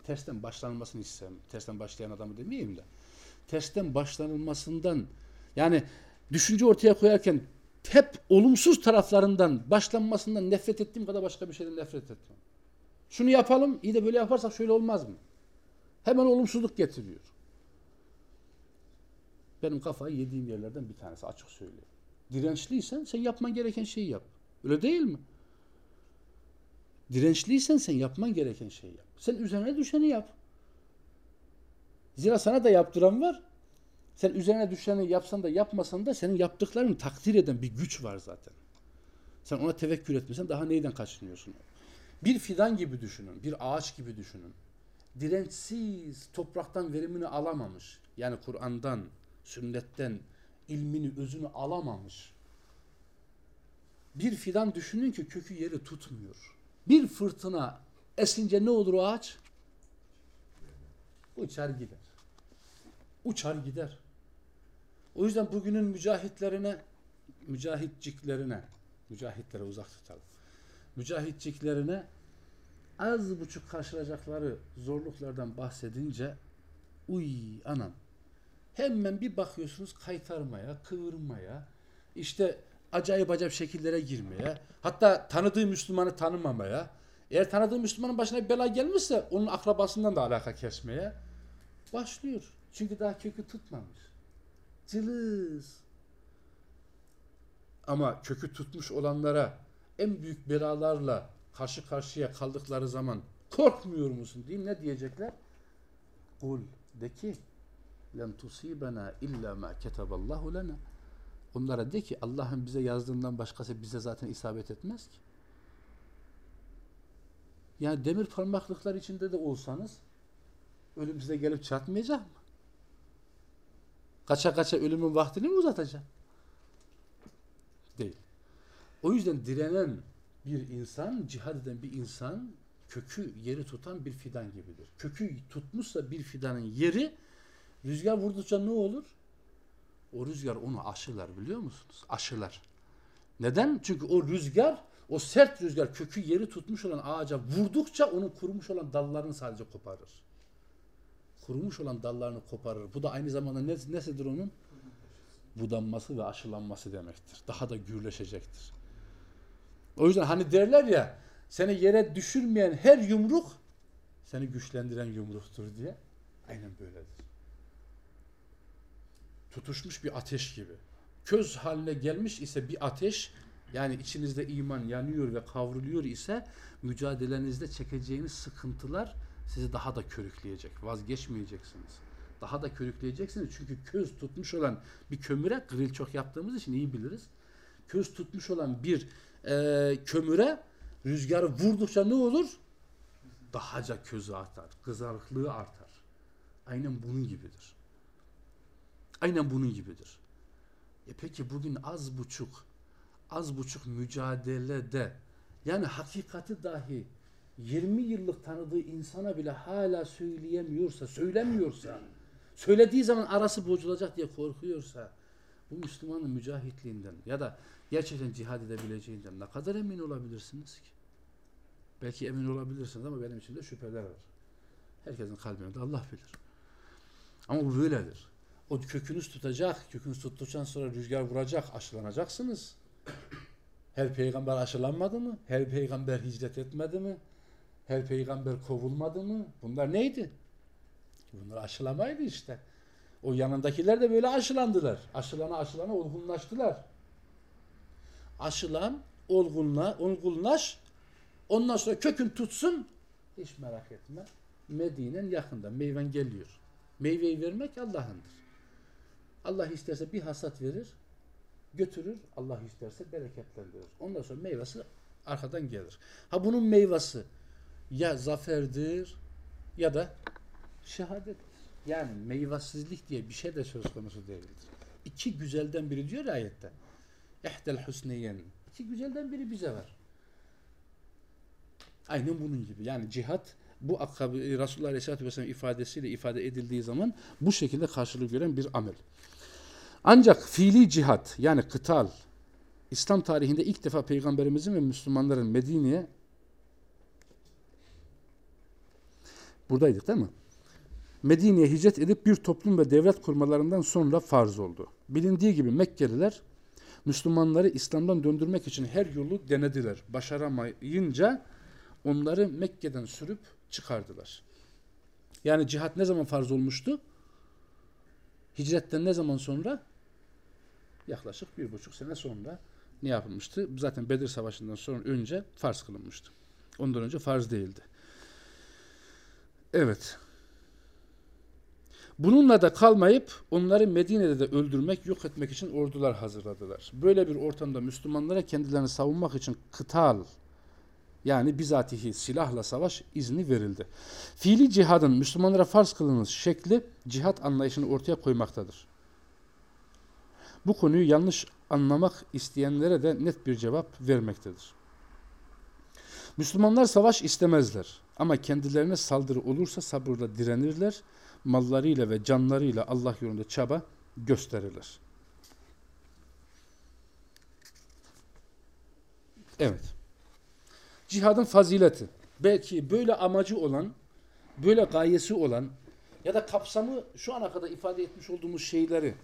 Tersten başlanmasını hiç sevmem. Tersten başlayan adamı demeyeyim de. Tersten başlanılmasından yani düşünce ortaya koyarken hep olumsuz taraflarından başlanmasından nefret ettiğim kadar başka bir şeyden nefret etmem. Şunu yapalım, iyi de böyle yaparsak şöyle olmaz mı? Hemen olumsuzluk getiriyor. Benim kafayı yediğim yerlerden bir tanesi açık söyleyeyim. Dirençliysen sen yapman gereken şeyi yap. Öyle değil mi? Dirençliysen sen yapman gereken şeyi yap. Sen üzerine düşeni yap. Zira sana da yaptıran var. Sen üzerine düşeni yapsan da yapmasan da senin yaptıklarını takdir eden bir güç var zaten. Sen ona tevekkül etmesen daha neyden kaçınıyorsun? Bir fidan gibi düşünün, bir ağaç gibi düşünün. Dirençsiz, topraktan verimini alamamış. Yani Kur'an'dan, sünnetten, ilmini, özünü alamamış. Bir fidan düşünün ki kökü yeri tutmuyor. Bir fırtına esince ne olur o ağaç? Uçar gider. Uçar gider. O yüzden bugünün mücahitlerine, mücahitciklerine, mücahitlere uzak tutalım. Mücahitciklerine az buçuk karşılayacakları zorluklardan bahsedince uy anam hemen bir bakıyorsunuz kaytarmaya, kıvırmaya, işte acayip acayip şekillere girmeye, hatta tanıdığı Müslümanı tanımamaya, eğer tanıdığı Müslümanın başına bir bela gelmişse onun akrabasından da alaka kesmeye başlıyor. Çünkü daha kökü tutmamış. Cılız. Ama kökü tutmuş olanlara en büyük belalarla karşı karşıya kaldıkları zaman korkmuyor musun diyeyim ne diyecekler? Kul de ki len tusibena illa ma ketaballahu lena. Onlara de ki Allah'ın bize yazdığından başkası bize zaten isabet etmez ki. Yani demir parmaklıklar içinde de olsanız ölüm size gelip çarpmayacak mı? Kaça kaça ölümün vaktini mi uzatacak? Değil. O yüzden direnen bir insan, cihad eden bir insan kökü yeri tutan bir fidan gibidir. Kökü tutmuşsa bir fidanın yeri rüzgar vurdukça ne olur? O rüzgar onu aşılar biliyor musunuz? Aşılar. Neden? Çünkü o rüzgar, o sert rüzgar kökü yeri tutmuş olan ağaca vurdukça onun kurumuş olan dallarını sadece koparır. Kurumuş olan dallarını koparır. Bu da aynı zamanda ne, nesidir onun? Budanması ve aşılanması demektir. Daha da gürleşecektir. O yüzden hani derler ya seni yere düşürmeyen her yumruk seni güçlendiren yumruktur diye. Aynen böyledir. Tutuşmuş bir ateş gibi. Köz haline gelmiş ise bir ateş yani içinizde iman yanıyor ve kavruluyor ise mücadelenizde çekeceğiniz sıkıntılar sizi daha da körükleyecek. Vazgeçmeyeceksiniz. Daha da körükleyeceksiniz. Çünkü köz tutmuş olan bir kömüre grill çok yaptığımız için iyi biliriz. Köz tutmuş olan bir e, kömüre rüzgarı vurdukça ne olur? Dahaca közü artar. Kızarıklığı artar. Aynen bunun gibidir. Aynen bunun gibidir. E peki bugün az buçuk az buçuk mücadelede yani hakikati dahi 20 yıllık tanıdığı insana bile hala söyleyemiyorsa, söylemiyorsa, söylediği zaman arası bozulacak diye korkuyorsa bu Müslümanın mücahitliğinden ya da gerçekten cihad edebileceğinden ne kadar emin olabilirsiniz ki? Belki emin olabilirsiniz ama benim için de şüpheler var. Herkesin kalbinde Allah bilir. Ama bu böyledir. O kökünüz tutacak, kökünüz tuttuktan sonra rüzgar vuracak, aşılanacaksınız. Her peygamber aşılanmadı mı? Her peygamber hicret etmedi mi? Her peygamber kovulmadı mı? Bunlar neydi? Bunlar aşılamaydı işte. O yanındakiler de böyle aşılandılar. Aşılana aşılana olgunlaştılar. Aşılan, olgunla, olgunlaş. Ondan sonra kökün tutsun. Hiç merak etme. Medine'nin yakında. Meyven geliyor. Meyveyi vermek Allah'ındır. Allah isterse bir hasat verir, götürür. Allah isterse bereketlendirir. Ondan sonra meyvesi arkadan gelir. Ha bunun meyvesi ya zaferdir ya da şehadettir. Yani meyvasizlik diye bir şey de söz konusu değildir. İki güzelden biri diyor ayette. Ehdel husneyen. İki güzelden biri bize var. Aynen bunun gibi. Yani cihat bu akabı Resulullah Aleyhisselatü Vesselam ifadesiyle ifade edildiği zaman bu şekilde karşılık gören bir amel. Ancak fiili cihat yani kıtal İslam tarihinde ilk defa Peygamberimizin ve Müslümanların Medine'ye buradaydık değil mi? Medine'ye hicret edip bir toplum ve devlet kurmalarından sonra farz oldu. Bilindiği gibi Mekkeliler Müslümanları İslam'dan döndürmek için her yolu denediler. Başaramayınca onları Mekke'den sürüp çıkardılar. Yani cihat ne zaman farz olmuştu? Hicretten ne zaman sonra? Yaklaşık bir buçuk sene sonra ne yapılmıştı? Zaten Bedir Savaşı'ndan sonra önce farz kılınmıştı. Ondan önce farz değildi. Evet. Bununla da kalmayıp onları Medine'de de öldürmek, yok etmek için ordular hazırladılar. Böyle bir ortamda Müslümanlara kendilerini savunmak için kıtal yani bizatihi silahla savaş izni verildi. Fiili cihadın Müslümanlara farz kılınmış şekli cihat anlayışını ortaya koymaktadır. Bu konuyu yanlış anlamak isteyenlere de net bir cevap vermektedir. Müslümanlar savaş istemezler ama kendilerine saldırı olursa sabırla direnirler, mallarıyla ve canlarıyla Allah yolunda çaba gösterirler. Evet. Cihadın fazileti. Belki böyle amacı olan, böyle gayesi olan ya da kapsamı şu ana kadar ifade etmiş olduğumuz şeyleri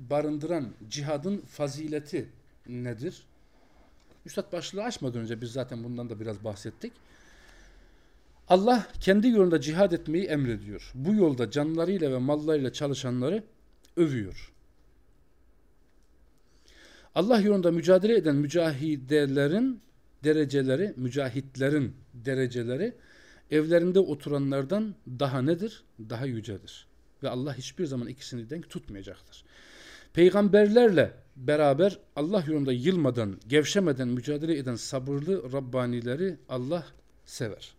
barındıran cihadın fazileti nedir? Üstad başlığı açmadan önce biz zaten bundan da biraz bahsettik. Allah kendi yolunda cihad etmeyi emrediyor. Bu yolda canlarıyla ve mallarıyla çalışanları övüyor. Allah yolunda mücadele eden mücahidelerin dereceleri, mücahitlerin dereceleri evlerinde oturanlardan daha nedir? Daha yücedir. Ve Allah hiçbir zaman ikisini denk tutmayacaktır. Peygamberlerle beraber Allah yolunda yılmadan, gevşemeden mücadele eden sabırlı Rabbanileri Allah sever.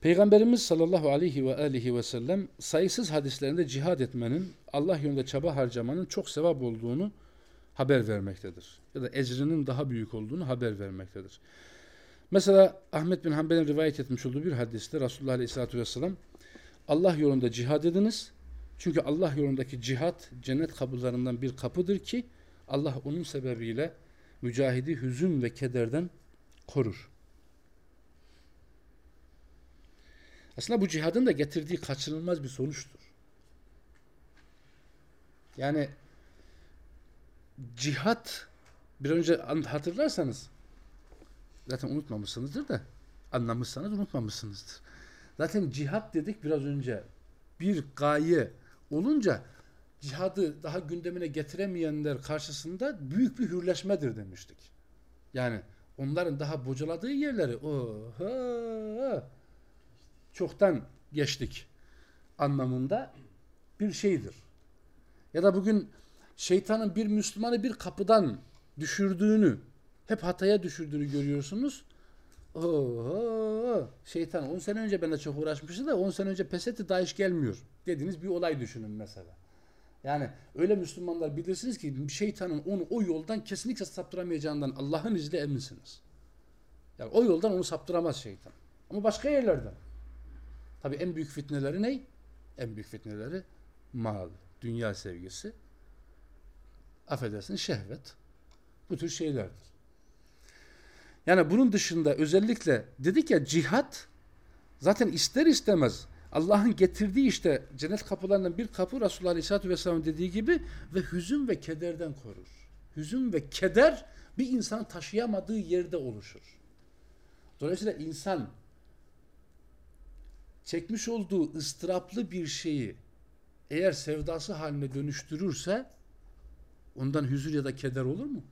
Peygamberimiz sallallahu aleyhi ve aleyhi ve sellem sayısız hadislerinde cihad etmenin, Allah yolunda çaba harcamanın çok sevap olduğunu haber vermektedir. Ya da ecrinin daha büyük olduğunu haber vermektedir. Mesela Ahmet bin Hanbel'in rivayet etmiş olduğu bir hadiste Resulullah Aleyhisselatü Vesselam Allah yolunda cihad ediniz. Çünkü Allah yolundaki cihat cennet kapılarından bir kapıdır ki Allah onun sebebiyle mücahidi hüzün ve kederden korur. Aslında bu cihadın da getirdiği kaçınılmaz bir sonuçtur. Yani cihat bir önce hatırlarsanız zaten unutmamışsınızdır da anlamışsanız unutmamışsınızdır. Zaten cihat dedik biraz önce bir gaye olunca cihadı daha gündemine getiremeyenler karşısında büyük bir hürleşmedir demiştik. Yani onların daha bocaladığı yerleri oha çoktan geçtik anlamında bir şeydir. Ya da bugün şeytanın bir Müslümanı bir kapıdan düşürdüğünü, hep hataya düşürdüğünü görüyorsunuz. Oo, şeytan 10 sene önce benimle çok uğraşmıştı da 10 sene önce pes etti gelmiyor dediğiniz bir olay düşünün mesela. Yani öyle Müslümanlar bilirsiniz ki şeytanın onu o yoldan kesinlikle saptıramayacağından Allah'ın izniyle eminsiniz. Yani o yoldan onu saptıramaz şeytan. Ama başka yerlerden. Tabi en büyük fitneleri ne? En büyük fitneleri mal, dünya sevgisi, affedersin şehvet. Bu tür şeylerdir. Yani bunun dışında özellikle dedik ya cihat zaten ister istemez Allah'ın getirdiği işte cennet kapılarından bir kapı Resulullah Aleyhisselatü Vesselam dediği gibi ve hüzün ve kederden korur. Hüzün ve keder bir insan taşıyamadığı yerde oluşur. Dolayısıyla insan çekmiş olduğu ıstıraplı bir şeyi eğer sevdası haline dönüştürürse ondan hüzün ya da keder olur mu?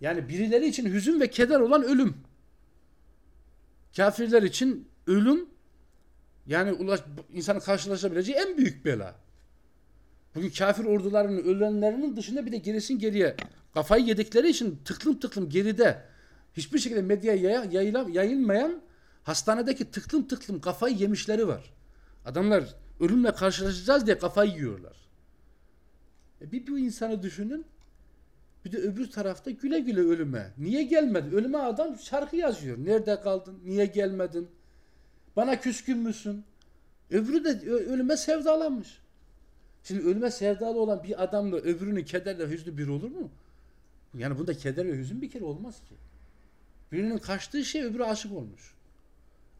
Yani birileri için hüzün ve keder olan ölüm. Kafirler için ölüm yani ulaş, insanın karşılaşabileceği en büyük bela. Bugün kafir ordularının ölenlerinin dışında bir de gerisin geriye kafayı yedikleri için tıklım tıklım geride hiçbir şekilde medyaya yaya- yayıla- yayılmayan hastanedeki tıklım tıklım kafayı yemişleri var. Adamlar ölümle karşılaşacağız diye kafayı yiyorlar. E bir bu insanı düşünün. Bir de öbür tarafta güle güle ölüme. Niye gelmedin? Ölüme adam şarkı yazıyor. Nerede kaldın? Niye gelmedin? Bana küskün müsün? Öbürü de ölüme sevdalanmış. Şimdi ölüme sevdalı olan bir adamla öbürünün kederle hüznü bir olur mu? Yani bunda keder ve hüzün bir kere olmaz ki. Birinin kaçtığı şey öbürü aşık olmuş.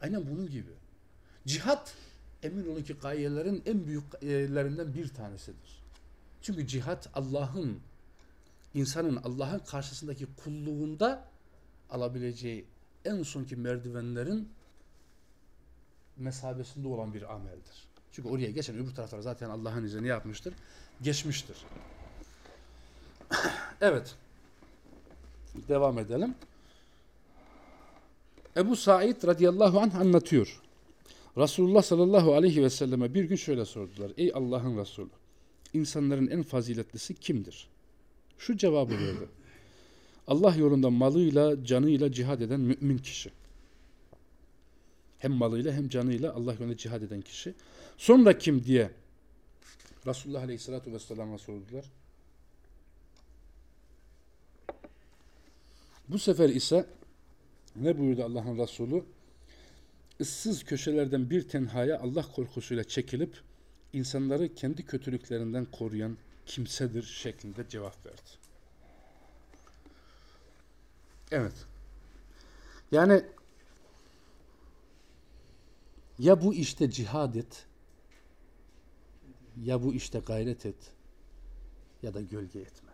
Aynen bunun gibi. Cihat emin olun ki gayelerin en büyük gayelerinden bir tanesidir. Çünkü cihat Allah'ın insanın Allah'ın karşısındaki kulluğunda alabileceği en sonki merdivenlerin mesabesinde olan bir ameldir. Çünkü oraya geçen öbür taraflar zaten Allah'ın izniyle yapmıştır? Geçmiştir. evet. Devam edelim. Ebu Said radıyallahu anh anlatıyor. Resulullah sallallahu aleyhi ve selleme bir gün şöyle sordular. Ey Allah'ın Resulü, insanların en faziletlisi kimdir? Şu cevabı verdi. Allah yolunda malıyla, canıyla cihad eden mümin kişi. Hem malıyla hem canıyla Allah yolunda cihad eden kişi. Sonra kim diye Resulullah aleyhissalatu vesselam'a sordular. Bu sefer ise ne buyurdu Allah'ın Resulü? ıssız köşelerden bir tenhaya Allah korkusuyla çekilip insanları kendi kötülüklerinden koruyan kimsedir şeklinde cevap verdi. Evet. Yani ya bu işte cihad et ya bu işte gayret et ya da gölge etme.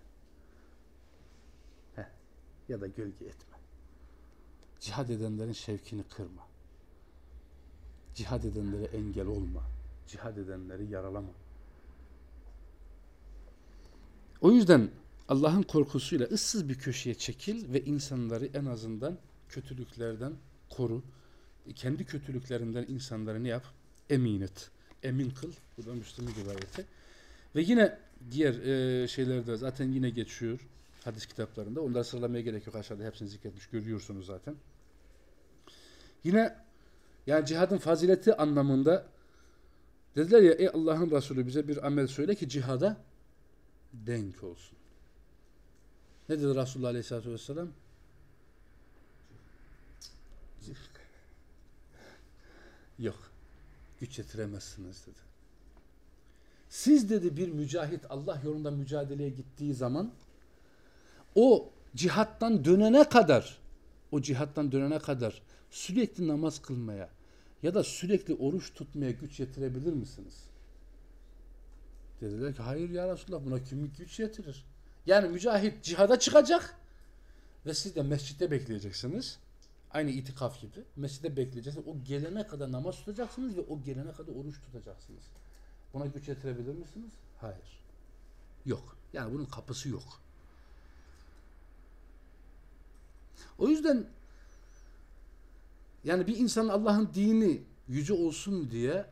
Heh, ya da gölge etme. Cihad edenlerin şevkini kırma. Cihad edenlere engel olma. Cihad edenleri yaralama. O yüzden Allah'ın korkusuyla ıssız bir köşeye çekil ve insanları en azından kötülüklerden koru. Kendi kötülüklerinden insanları ne yap? Emin et. Emin kıl. Bu da Müslüm'ün rivayeti. Ve yine diğer e, şeylerde zaten yine geçiyor hadis kitaplarında. Onları sıralamaya gerek yok. Aşağıda hepsini zikretmiş. Görüyorsunuz zaten. Yine yani cihadın fazileti anlamında dediler ya ey Allah'ın Resulü bize bir amel söyle ki cihada denk olsun. Ne dedi Resulullah Aleyhisselatü Vesselam? Yok. Güç yetiremezsiniz dedi. Siz dedi bir mücahit Allah yolunda mücadeleye gittiği zaman o cihattan dönene kadar o cihattan dönene kadar sürekli namaz kılmaya ya da sürekli oruç tutmaya güç yetirebilir misiniz? Dediler ki hayır ya Resulullah buna kim güç yetirir? Yani mücahit cihada çıkacak ve siz de mescitte bekleyeceksiniz. Aynı itikaf gibi. Mescitte bekleyeceksiniz. O gelene kadar namaz tutacaksınız ve o gelene kadar oruç tutacaksınız. Buna güç yetirebilir misiniz? Hayır. Yok. Yani bunun kapısı yok. O yüzden yani bir insanın Allah'ın dini yüce olsun diye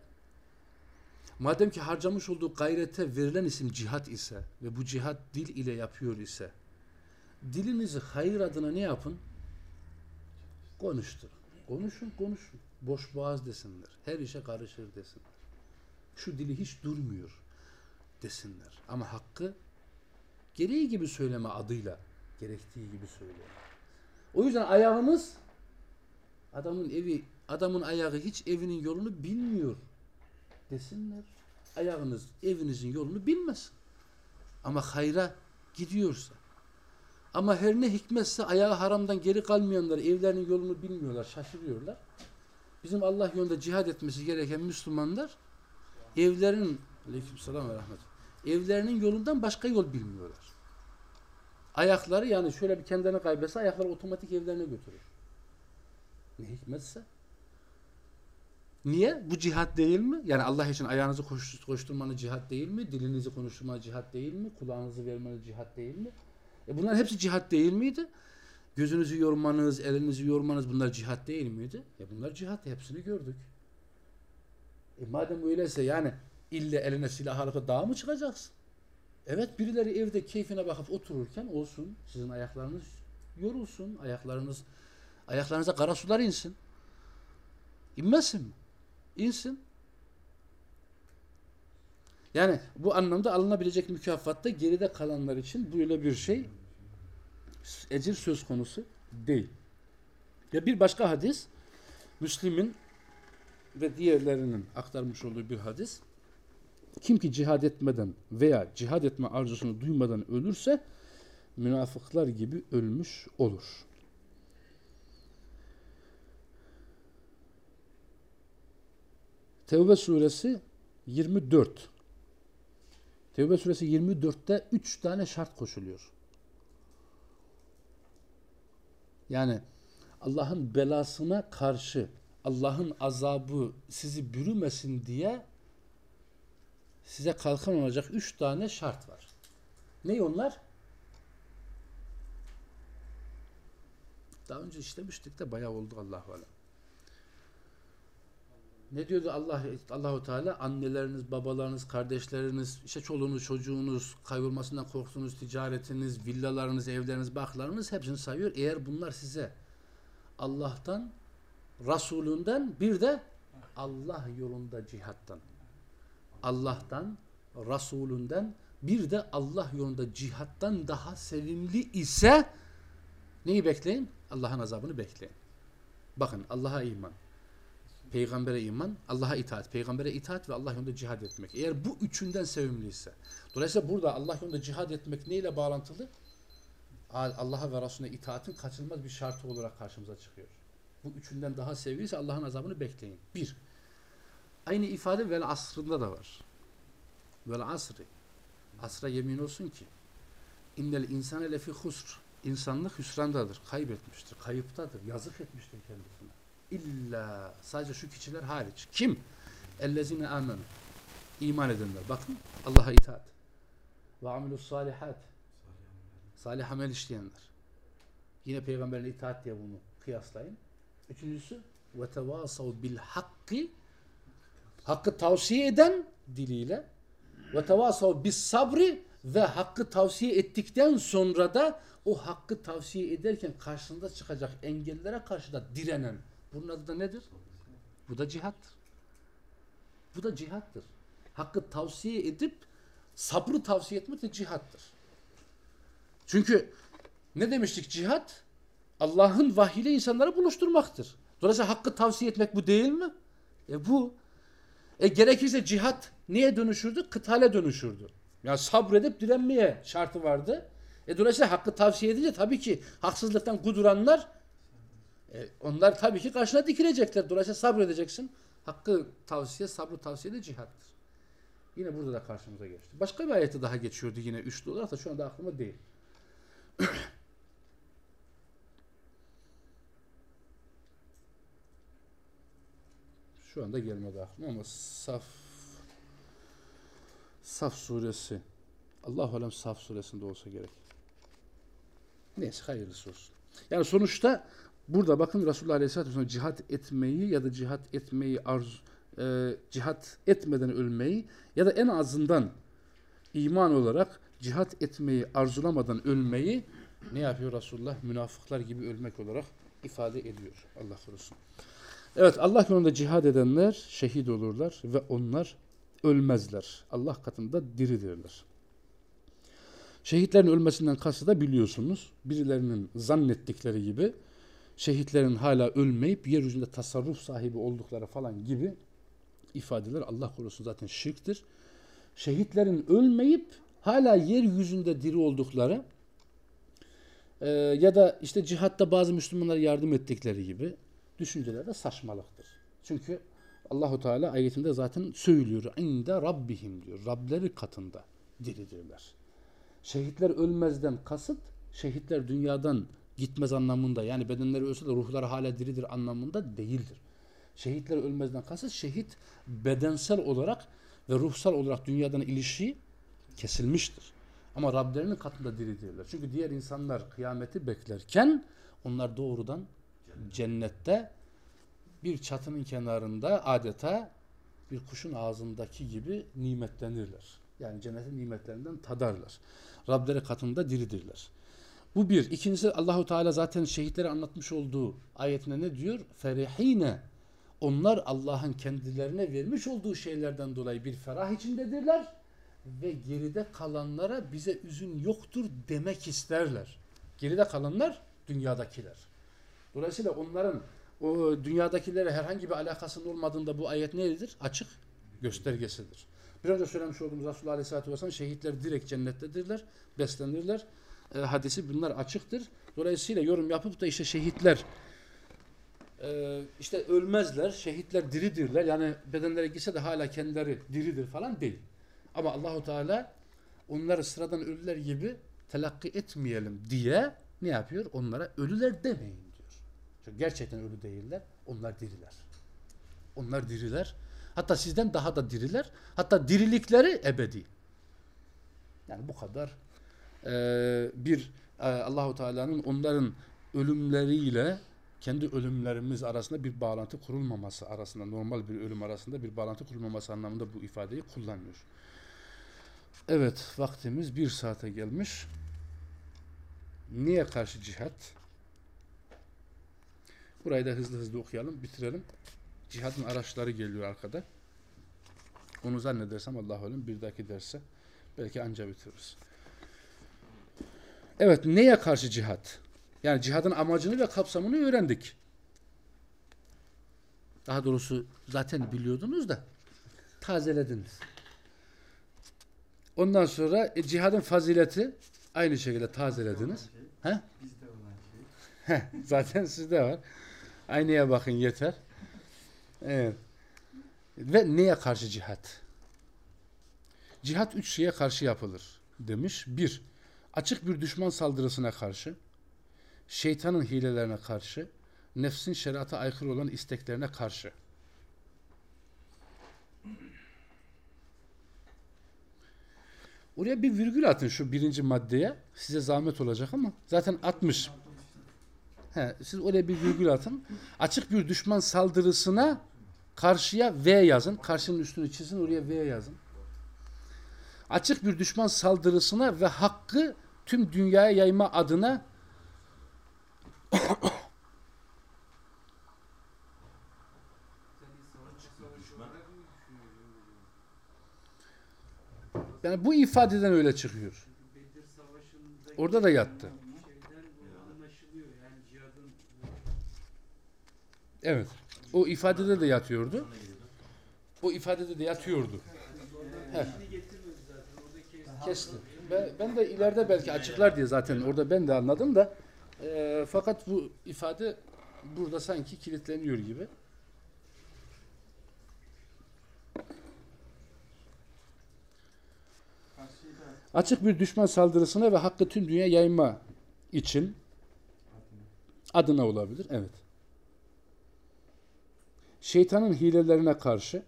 madem ki harcamış olduğu gayrete verilen isim cihat ise ve bu cihat dil ile yapıyor ise dilinizi hayır adına ne yapın? Konuşturun. Konuşun konuşun. Boş boğaz desinler. Her işe karışır desinler. Şu dili hiç durmuyor desinler. Ama hakkı gereği gibi söyleme adıyla gerektiği gibi söyleyin. O yüzden ayağınız adamın evi, adamın ayağı hiç evinin yolunu bilmiyor desinler. Ayağınız evinizin yolunu bilmesin. Ama hayra gidiyorsa. Ama her ne hikmetse ayağı haramdan geri kalmayanlar evlerinin yolunu bilmiyorlar, şaşırıyorlar. Bizim Allah yolunda cihad etmesi gereken Müslümanlar evlerin aleykümselam ve rahmet. Evlerinin yolundan başka yol bilmiyorlar. Ayakları yani şöyle bir kendini kaybetse ayakları otomatik evlerine götürür. Ne hikmetse. Niye? Bu cihat değil mi? Yani Allah için ayağınızı koş- koşturmanız cihat değil mi? Dilinizi konuşturmanız cihat değil mi? Kulağınızı vermeniz cihat değil mi? E bunlar hepsi cihat değil miydi? Gözünüzü yormanız, elinizi yormanız bunlar cihat değil miydi? E bunlar cihat. Hepsini gördük. E madem öyleyse yani ille eline silah alıp dağa mı çıkacaksın? Evet birileri evde keyfine bakıp otururken olsun. Sizin ayaklarınız yorulsun. Ayaklarınız ayaklarınıza kara sular insin. İnmesin mi? İnsin. Yani bu anlamda alınabilecek mükafatta geride kalanlar için böyle bir şey ecir söz konusu değil. Ve bir başka hadis Müslim'in ve diğerlerinin aktarmış olduğu bir hadis. Kim ki cihad etmeden veya cihad etme arzusunu duymadan ölürse münafıklar gibi ölmüş olur. Tevbe suresi 24. Tevbe suresi 24'te 3 tane şart koşuluyor. Yani Allah'ın belasına karşı Allah'ın azabı sizi bürümesin diye size kalkan olacak üç tane şart var. Ne onlar? Daha önce işlemiştik de bayağı oldu Allahu alem. Ne diyordu Allah Allahu Teala? Anneleriniz, babalarınız, kardeşleriniz, işte çoluğunuz, çocuğunuz, kaybolmasından korktuğunuz ticaretiniz, villalarınız, evleriniz, baklarınız hepsini sayıyor. Eğer bunlar size Allah'tan, Resulünden bir de Allah yolunda cihattan. Allah'tan, Resulünden bir de Allah yolunda cihattan daha sevimli ise neyi bekleyin? Allah'ın azabını bekleyin. Bakın Allah'a iman, peygambere iman, Allah'a itaat, peygambere itaat ve Allah yolunda cihad etmek. Eğer bu üçünden sevimliyse. Dolayısıyla burada Allah yolunda cihad etmek neyle bağlantılı? Allah'a ve Resulüne itaatin kaçınılmaz bir şartı olarak karşımıza çıkıyor. Bu üçünden daha sevgiliyse Allah'ın azabını bekleyin. Bir. Aynı ifade vel asrında da var. Vel asri. Asra yemin olsun ki innel insane lefi husr. İnsanlık hüsrandadır. Kaybetmiştir. Kayıptadır. Yazık etmiştir kendisine. İlla sadece şu kişiler hariç. Kim? Ellezine amenu. İman edenler. Bakın Allah'a itaat. Ve amilus salihat. Salih amel işleyenler. Yine peygamberine itaat diye bunu kıyaslayın. Üçüncüsü ve tevasav bil hakkı hakkı tavsiye eden diliyle ve tevasav bis sabri ve hakkı tavsiye ettikten sonra da o hakkı tavsiye ederken karşısında çıkacak engellere karşı da direnen. Bunun adı da nedir? Bu da cihattır. Bu da cihattır. Hakkı tavsiye edip sabrı tavsiye etmek de cihattır. Çünkü ne demiştik cihat? Allah'ın vahyiyle insanları buluşturmaktır. Dolayısıyla hakkı tavsiye etmek bu değil mi? E bu. E gerekirse cihat neye dönüşürdü? Kıtale dönüşürdü. Yani sabredip direnmeye şartı vardı. E dolayısıyla hakkı tavsiye edince tabii ki haksızlıktan kuduranlar e, onlar tabii ki karşına dikilecekler. Dolayısıyla sabredeceksin. Hakkı tavsiye, sabrı tavsiye de cihattır. Yine burada da karşımıza geçti. Başka bir ayette daha geçiyordu yine üçlü olarak da şu anda aklıma değil. Şu anda gelmedi aklıma ama Saf Saf suresi Allahu alem Saf suresinde olsa gerek. Neyse hayırlısı olsun. Yani sonuçta burada bakın Resulullah Aleyhisselatü Vesselam cihat etmeyi ya da cihat etmeyi arzu e, cihat etmeden ölmeyi ya da en azından iman olarak cihat etmeyi arzulamadan ölmeyi ne yapıyor Resulullah? Münafıklar gibi ölmek olarak ifade ediyor. Allah korusun. Evet Allah yolunda cihad edenler şehit olurlar ve onlar ölmezler. Allah katında diridirler. Şehitlerin ölmesinden kastı da biliyorsunuz. Birilerinin zannettikleri gibi şehitlerin hala ölmeyip yeryüzünde tasarruf sahibi oldukları falan gibi ifadeler Allah korusun zaten şirktir. Şehitlerin ölmeyip hala yeryüzünde diri oldukları e, ya da işte cihatta bazı Müslümanlara yardım ettikleri gibi düşünceler de saçmalıktır. Çünkü Allahu Teala ayetinde zaten söylüyor. İnde Rabbihim diyor. Rableri katında diridirler. Şehitler ölmezden kasıt şehitler dünyadan gitmez anlamında yani bedenleri ölse de ruhları hala diridir anlamında değildir. Şehitler ölmezden kasıt şehit bedensel olarak ve ruhsal olarak dünyadan ilişiği kesilmiştir. Ama Rablerinin katında diridirler. Çünkü diğer insanlar kıyameti beklerken onlar doğrudan cennette bir çatının kenarında adeta bir kuşun ağzındaki gibi nimetlenirler. Yani cennetin nimetlerinden tadarlar. Rableri katında diridirler. Bu bir. İkincisi Allahu Teala zaten şehitlere anlatmış olduğu ayetinde ne diyor? Ferihine. Onlar Allah'ın kendilerine vermiş olduğu şeylerden dolayı bir ferah içindedirler ve geride kalanlara bize üzün yoktur demek isterler. Geride kalanlar dünyadakiler. Dolayısıyla onların o dünyadakilere herhangi bir alakasının olmadığında bu ayet nedir? Açık göstergesidir. Bir önce söylemiş olduğumuz Resulullah Aleyhisselatü Vesselam şehitler direkt cennettedirler, beslenirler. E, hadisi bunlar açıktır. Dolayısıyla yorum yapıp da işte şehitler e, işte ölmezler, şehitler diridirler. Yani bedenlere gitse de hala kendileri diridir falan değil. Ama Allahu Teala onları sıradan ölüler gibi telakki etmeyelim diye ne yapıyor? Onlara ölüler demeyin diyor. Çünkü gerçekten ölü değiller. Onlar diriler. Onlar diriler. Hatta sizden daha da diriler. Hatta dirilikleri ebedi. Yani bu kadar eee, bir eee, Allahu Teala'nın onların ölümleriyle kendi ölümlerimiz arasında bir bağlantı kurulmaması arasında normal bir ölüm arasında bir bağlantı kurulmaması anlamında bu ifadeyi kullanıyor. Evet vaktimiz bir saate gelmiş. Niye karşı cihat? Burayı da hızlı hızlı okuyalım, bitirelim. Cihadın araçları geliyor arkada. Onu zannedersem Allah alem bir dahaki derse belki anca bitiririz. Evet, neye karşı cihat? Yani cihadın amacını ve kapsamını öğrendik. Daha doğrusu zaten biliyordunuz da tazelediniz. Ondan sonra e, cihadın fazileti aynı şekilde tazelediniz. He? Bizde olan şey. Heh, zaten sizde var. Aynaya bakın yeter. Evet. Ve neye karşı cihat? Cihat üç şeye karşı yapılır demiş. Bir, açık bir düşman saldırısına karşı, şeytanın hilelerine karşı, nefsin şeriata aykırı olan isteklerine karşı. Oraya bir virgül atın şu birinci maddeye. Size zahmet olacak ama zaten atmış. He, siz oraya bir virgül atın. Açık bir düşman saldırısına karşıya V yazın. Karşının üstünü çizin oraya V yazın. Açık bir düşman saldırısına ve hakkı tüm dünyaya yayma adına yani bu ifadeden öyle çıkıyor. Orada da yattı. Evet. O ifadede de yatıyordu. O ifadede de yatıyordu. He. kesti. Ben, ben de ileride belki açıklar diye zaten orada ben de anladım da e, fakat bu ifade burada sanki kilitleniyor gibi. Açık bir düşman saldırısına ve hakkı tüm dünya yayma için adına olabilir. Evet. Şeytanın hilelerine karşı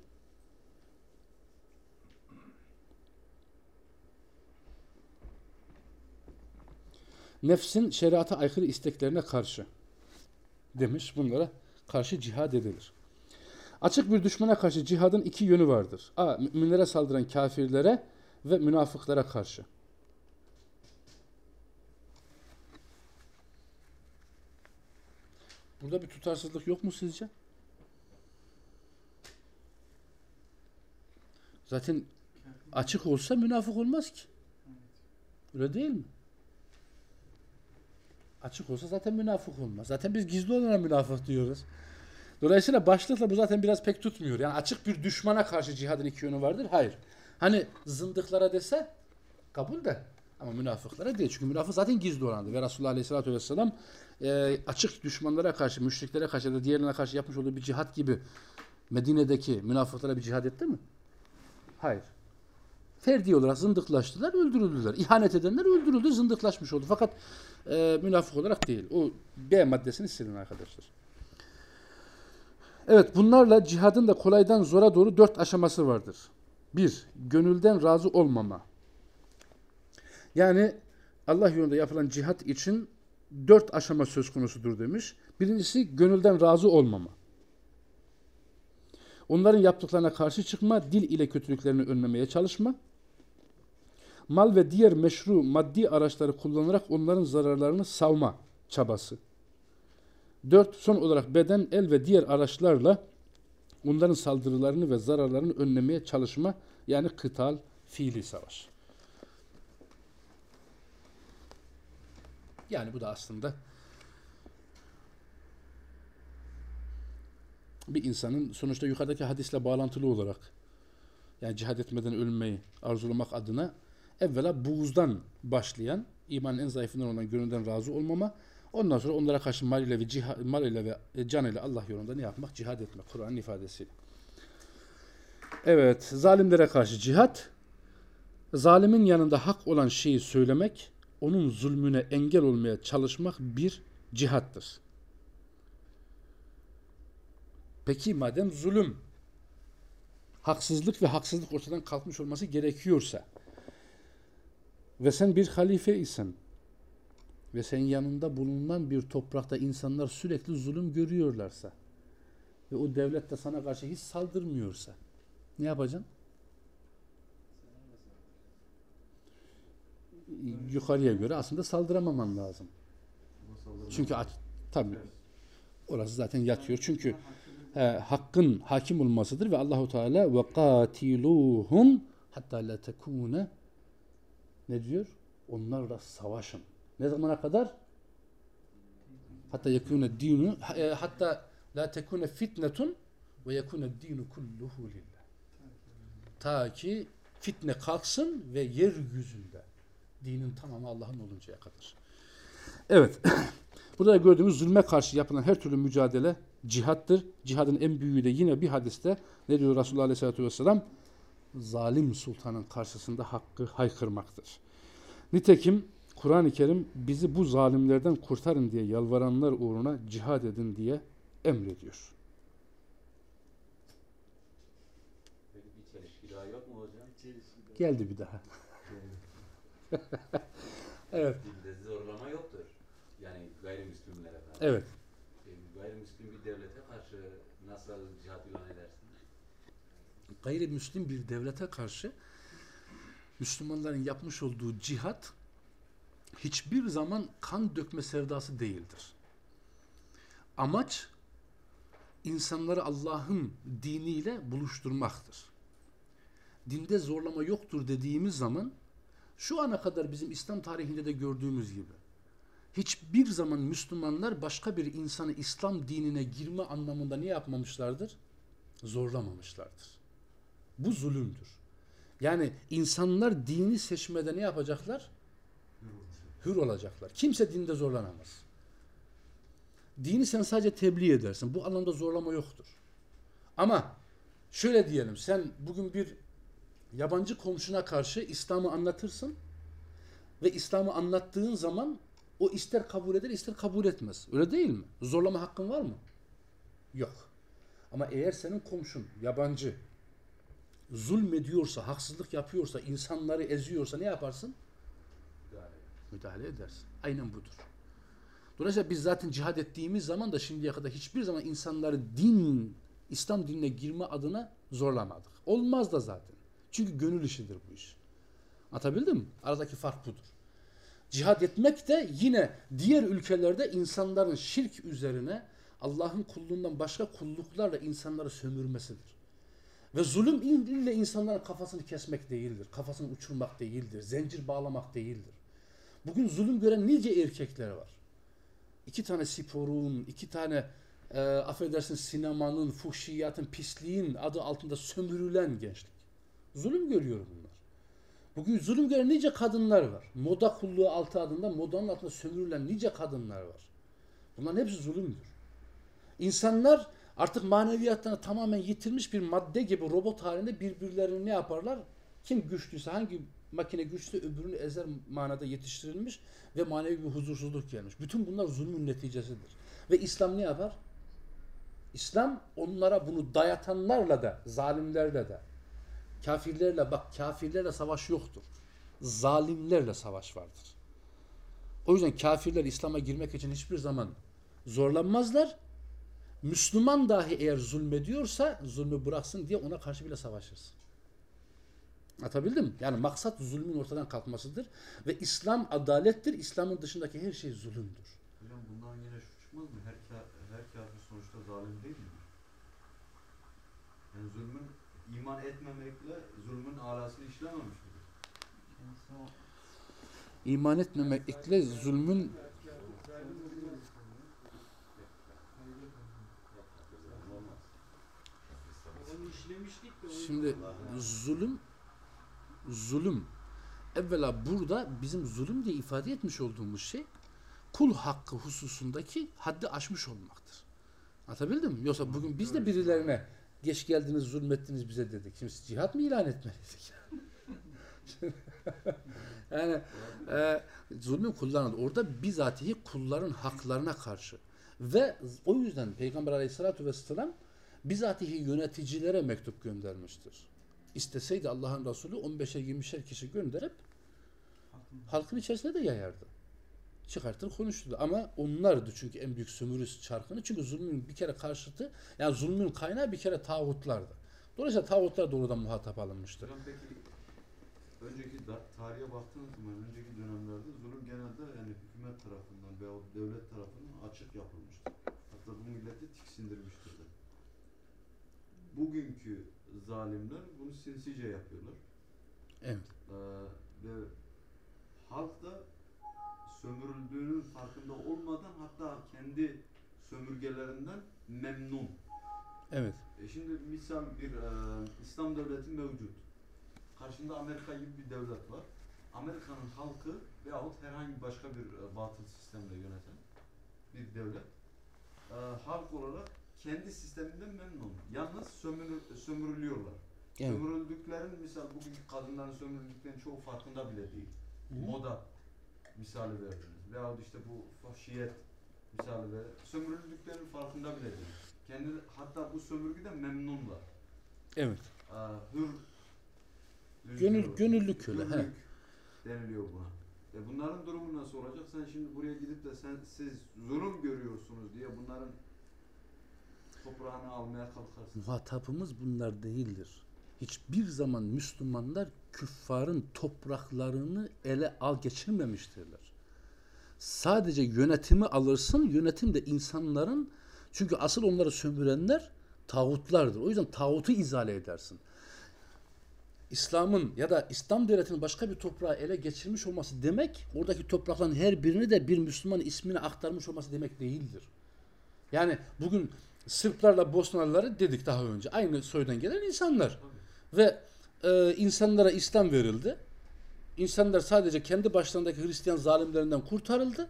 nefsin şeriata aykırı isteklerine karşı demiş. Bunlara karşı cihad edilir. Açık bir düşmana karşı cihadın iki yönü vardır. A. Müminlere saldıran kafirlere ve münafıklara karşı. Burada bir tutarsızlık yok mu sizce? Zaten açık olsa münafık olmaz ki. Öyle değil mi? Açık olsa zaten münafık olmaz. Zaten biz gizli olana münafık diyoruz. Dolayısıyla başlıkla bu zaten biraz pek tutmuyor. Yani açık bir düşmana karşı cihadın iki yönü vardır. Hayır. Hani zındıklara dese kabul de. Ama münafıklara değil. Çünkü münafık zaten gizli olandır. Ve Resulullah Aleyhisselatü Vesselam e, açık düşmanlara karşı, müşriklere karşı ya da diğerlerine karşı yapmış olduğu bir cihat gibi Medine'deki münafıklara bir cihad etti mi? Hayır. Ferdi olarak zındıklaştılar, öldürüldüler. İhanet edenler öldürüldü, zındıklaşmış oldu. Fakat e, münafık olarak değil. O B maddesini silin arkadaşlar. Evet bunlarla cihadın da kolaydan zora doğru dört aşaması vardır. Bir, gönülden razı olmama. Yani Allah yolunda yapılan cihat için dört aşama söz konusudur demiş. Birincisi gönülden razı olmama. Onların yaptıklarına karşı çıkma, dil ile kötülüklerini önlemeye çalışma. Mal ve diğer meşru maddi araçları kullanarak onların zararlarını savma çabası. Dört, son olarak beden, el ve diğer araçlarla onların saldırılarını ve zararlarını önlemeye çalışma. Yani kıtal, fiili savaş. Yani bu da aslında bir insanın sonuçta yukarıdaki hadisle bağlantılı olarak yani cihad etmeden ölmeyi arzulamak adına evvela buğuzdan başlayan imanın en zayıfından olan gönülden razı olmama ondan sonra onlara karşı mal ile ve, ciha, mal ile ve e, can ile Allah yolunda ne yapmak? Cihad etmek. Kur'an'ın ifadesiyle. Evet. Zalimlere karşı cihat zalimin yanında hak olan şeyi söylemek onun zulmüne engel olmaya çalışmak bir cihattır. Peki madem zulüm, haksızlık ve haksızlık ortadan kalkmış olması gerekiyorsa ve sen bir halife isen ve senin yanında bulunan bir toprakta insanlar sürekli zulüm görüyorlarsa ve o devlet de sana karşı hiç saldırmıyorsa ne yapacaksın? Yukarıya göre aslında saldıramaman lazım. Çünkü tabii orası zaten yatıyor. Çünkü e, hakkın hakim olmasıdır ve Allahu Teala ve katiluhum hatta la tekune ne diyor? Onlarla savaşın. Ne zamana kadar? Hatta yekune dinu e, hatta la tekune fitnetun ve yekune dinu kulluhu lillah. Ta ki fitne kalksın ve yeryüzünde dinin tamamı Allah'ın oluncaya kadar. Evet. Burada gördüğümüz zulme karşı yapılan her türlü mücadele cihattır. Cihadın en büyüğü de yine bir hadiste ne diyor Resulullah Aleyhisselatü Vesselam? Zalim sultanın karşısında hakkı haykırmaktır. Nitekim Kur'an-ı Kerim bizi bu zalimlerden kurtarın diye yalvaranlar uğruna cihad edin diye emrediyor. Peki bir çelişki daha yok mu hocam? Geldi bir daha. evet. Zorlama yoktur. Yani gayrimüslimlere. Evet. E, Gayrimüslim bir devlete karşı nasıl cihat ilan edersin? Gayrimüslim bir devlete karşı Müslümanların yapmış olduğu cihat hiçbir zaman kan dökme sevdası değildir. Amaç insanları Allah'ın diniyle buluşturmaktır. Dinde zorlama yoktur dediğimiz zaman şu ana kadar bizim İslam tarihinde de gördüğümüz gibi hiçbir zaman Müslümanlar başka bir insanı İslam dinine girme anlamında ne yapmamışlardır? Zorlamamışlardır. Bu zulümdür. Yani insanlar dini seçmede ne yapacaklar? Hür olacaklar. Kimse dinde zorlanamaz. Dini sen sadece tebliğ edersin. Bu anlamda zorlama yoktur. Ama şöyle diyelim sen bugün bir yabancı komşuna karşı İslam'ı anlatırsın ve İslam'ı anlattığın zaman o ister kabul eder ister kabul etmez. Öyle değil mi? Zorlama hakkın var mı? Yok. Ama eğer senin komşun yabancı zulmediyorsa, haksızlık yapıyorsa, insanları eziyorsa ne yaparsın? Müdahale. Müdahale edersin. Aynen budur. Dolayısıyla biz zaten cihad ettiğimiz zaman da şimdiye kadar hiçbir zaman insanları din, İslam dinine girme adına zorlamadık. Olmaz da zaten. Çünkü gönül işidir bu iş. Anlatabildim mi? Aradaki fark budur. Cihad etmek de yine diğer ülkelerde insanların şirk üzerine Allah'ın kulluğundan başka kulluklarla insanları sömürmesidir. Ve zulüm ille insanların kafasını kesmek değildir. Kafasını uçurmak değildir. Zincir bağlamak değildir. Bugün zulüm gören nice erkekler var. İki tane sporun, iki tane e, affedersin sinemanın, fuhşiyatın, pisliğin adı altında sömürülen gençlik. Zulüm görüyor bunlar. Bugün zulüm gören nice kadınlar var. Moda kulluğu altı adında modanın altında sömürülen nice kadınlar var. Bunların hepsi zulümdür. İnsanlar artık maneviyatlarını tamamen yitirmiş bir madde gibi robot halinde birbirlerini ne yaparlar? Kim güçlüyse hangi makine güçlü öbürünü ezer manada yetiştirilmiş ve manevi bir huzursuzluk gelmiş. Bütün bunlar zulmün neticesidir. Ve İslam ne yapar? İslam onlara bunu dayatanlarla da, zalimlerle de, kafirlerle bak kafirlerle savaş yoktur. Zalimlerle savaş vardır. O yüzden kafirler İslam'a girmek için hiçbir zaman zorlanmazlar. Müslüman dahi eğer zulmediyorsa zulmü bıraksın diye ona karşı bile savaşırsın. Atabildim mi? Yani maksat zulmün ortadan kalkmasıdır. Ve İslam adalettir. İslam'ın dışındaki her şey zulümdür. Hocam bundan yine şu çıkmaz mı? Her, her kafir sonuçta zalim değil mi? Yani zulmün iman etmemekle zulmün alasını işlememiş midir? İman etmemekle zulmün onu işlemiştik de o Şimdi zulüm zulüm evvela burada bizim zulüm diye ifade etmiş olduğumuz şey kul hakkı hususundaki haddi aşmış olmaktır. Anlatabildim mi? Yoksa bugün biz de birilerine geç geldiniz zulmettiniz bize dedik. Şimdi cihat mı ilan etmeliydik? yani e, zulmün kullanıldı. Orada bizatihi kulların haklarına karşı. Ve o yüzden Peygamber aleyhissalatü vesselam bizatihi yöneticilere mektup göndermiştir. İsteseydi Allah'ın Resulü 15'er 20'şer kişi gönderip halkın içerisinde de yayardı. Çıkartır konuşturdu. Ama onlardı çünkü en büyük sömürü çarkını. Çünkü zulmün bir kere karşıtı, yani zulmün kaynağı bir kere tağutlardı. Dolayısıyla tağutlar doğrudan muhatap alınmıştır. Peki önceki da, tarihe baktığınız zaman önceki dönemlerde zulüm genelde yani hükümet tarafından veya devlet tarafından açık yapılmıştır. Hatta bu milleti tiksindirmiştir. Bugünkü zalimler bunu sinsice yapıyorlar. Evet. Ee, ve halk da sömürüldüğünün farkında olmadan hatta kendi sömürgelerinden memnun. Evet. E şimdi misal bir e, İslam devleti mevcut. Karşında Amerika gibi bir devlet var. Amerika'nın halkı veyahut herhangi başka bir e, batıl sistemle yöneten bir devlet e, halk olarak kendi sisteminden memnun. Yalnız sömürü, sömürülüyorlar. Evet. Sömürüldüklerin misal bugünkü kadınların sömürüldüklerinin çoğu farkında bile değil. Hı. Moda misali verdiniz. Veyahut işte bu faşiyet misali ver. Sömürüldüklerinin farkında bile değil. Kendi hatta bu sömürgüden memnunlar. Evet. Aa, hür Gönül, gönüllü köle. He. hürlük deniliyor buna. E bunların durumu nasıl olacak? Sen şimdi buraya gidip de sen siz zulüm görüyorsunuz diye bunların toprağını almaya kalkarsın. Muhatapımız bunlar değildir. Hiçbir zaman Müslümanlar küffarın topraklarını ele al geçirmemiştirler. Sadece yönetimi alırsın, yönetim de insanların çünkü asıl onları sömürenler tağutlardır. O yüzden tağutu izale edersin. İslam'ın ya da İslam devletinin başka bir toprağı ele geçirmiş olması demek, oradaki toprakların her birini de bir Müslüman ismine aktarmış olması demek değildir. Yani bugün Sırplarla Bosnalıları dedik daha önce. Aynı soydan gelen insanlar. Ve e, insanlara İslam verildi. İnsanlar sadece kendi başlarındaki Hristiyan zalimlerinden kurtarıldı.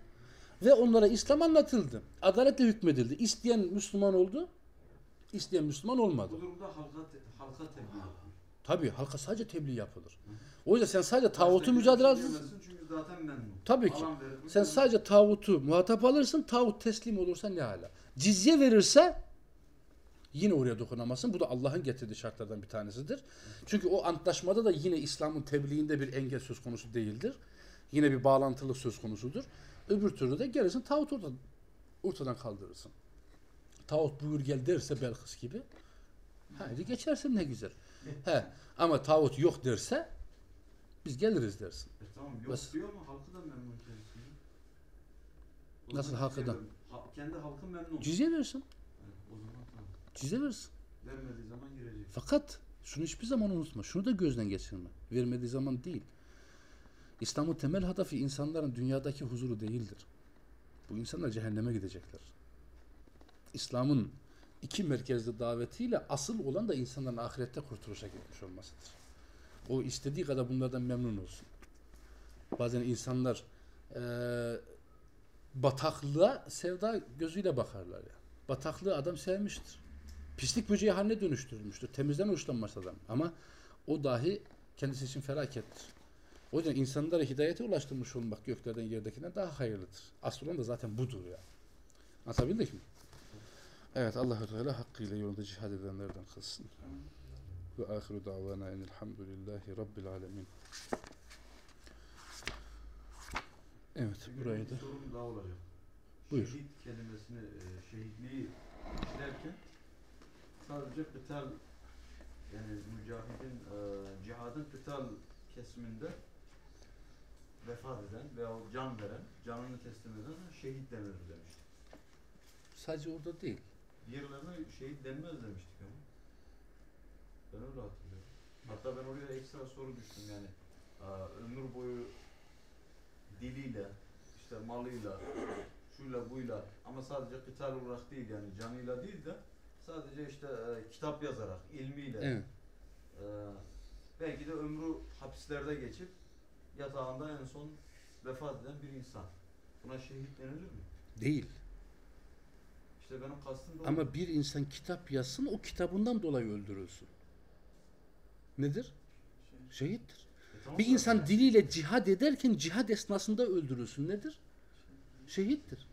Ve onlara İslam anlatıldı. Adaletle hükmedildi. İsteyen Müslüman oldu. isteyen Müslüman olmadı. Bu durumda halka, halka tebliğ yapıyor. Tabii halka sadece tebliğ yapılır. O yüzden sen sadece tağutu mücadele alırsın. Tabii ki. Sen sadece tağutu muhatap alırsın. Tağut teslim olursa ne hala. Cizye verirse yine oraya dokunamazsın. Bu da Allah'ın getirdiği şartlardan bir tanesidir. Çünkü o antlaşmada da yine İslam'ın tebliğinde bir engel söz konusu değildir. Yine bir bağlantılık söz konusudur. Öbür türlü de gelirsin tağut ortadan, ortadan kaldırırsın. Tağut buyur gel derse Belkıs gibi. Haydi geçersin ne güzel. He, ama tağut yok derse biz geliriz dersin. E tamam yok Bas- diyor ama halkı da memnun kendisini. Nasıl halkı şey da? diyor, ha- kendi halkı memnun. Cizye verirsin. Verirsin. Vermediği zaman girecek. Fakat şunu hiçbir zaman unutma. Şunu da gözden geçirme. Vermediği zaman değil. İslam'ın temel hedefi insanların dünyadaki huzuru değildir. Bu insanlar cehenneme gidecekler. İslam'ın iki merkezli davetiyle asıl olan da insanların ahirette kurtuluşa gitmiş olmasıdır. O istediği kadar bunlardan memnun olsun. Bazen insanlar eee bataklığa sevda gözüyle bakarlar ya. Bataklığı adam sevmiştir pislik böceği haline dönüştürülmüştür. Temizden hoşlanmaz adam. Ama o dahi kendisi için felakettir. O yüzden insanlara hidayete ulaştırmış olmak göklerden yerdekinden daha hayırlıdır. Asıl olan da zaten budur ya. Anlatabildik mi? Evet allah Teala hakkıyla yolunda cihad edenlerden kılsın. Ve ahiru davana enelhamdülillahi rabbil alemin. Evet burayı da. Buyur. Şehit kelimesini, e, şehitliği işlerken sadece kıtal yani mücahidin, e, cihadın kıtal kesiminde vefat eden veya can veren, canını teslim eden şehit denir demiştik. sadece orada değil. Diğerlerine şehit denmez demiştik ama. Ben öyle hatırlıyorum. Hatta ben oraya ekstra soru düştüm yani. Aa, ömür boyu diliyle, işte malıyla, şuyla buyla ama sadece kıtal olarak değil yani canıyla değil de sadece işte e, kitap yazarak, ilmiyle Evet. e, belki de ömrü hapislerde geçip yatağında en son vefat eden bir insan. Buna şehit denilir mi? Değil. İşte benim kastım da o. Ama bir insan kitap yazsın o kitabından dolayı öldürülsün. Nedir? Şehittir. E tamam Bir da- insan diliyle cihad ederken cihad esnasında öldürülsün. Nedir? Şehittir.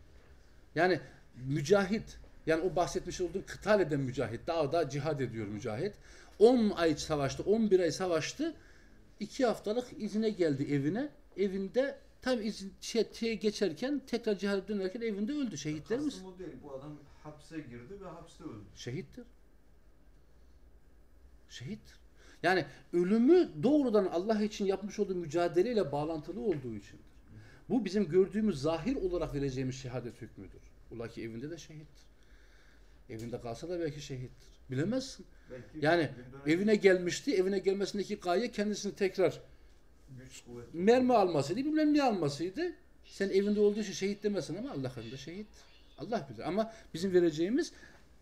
Yani mücahit, yani o bahsetmiş olduğu kıtal eden mücahit, dağda cihad ediyor mücahit. 10 ay savaştı, 11 ay savaştı. 2 haftalık izine geldi evine. Evinde tam izin şey, şeye geçerken tekrar cihad dönerken evinde öldü. Şehitler misin? Kastım o değil. Bu adam hapse girdi ve hapiste öldü. Şehittir. Şehittir. Yani ölümü doğrudan Allah için yapmış olduğu mücadeleyle bağlantılı olduğu içindir. Bu bizim gördüğümüz zahir olarak vereceğimiz şehadet hükmüdür. Ula ki evinde de şehittir. Evinde kalsa da belki şehittir. Bilemezsin. Belki Yani Evine gelmişti. Evine gelmesindeki gaye kendisini tekrar güç kuvvet. mermi almasıydı, bilmem ne almasıydı. Sen evinde olduğu için şehit demesin ama Allah katında şehit. Allah bilir. Ama bizim vereceğimiz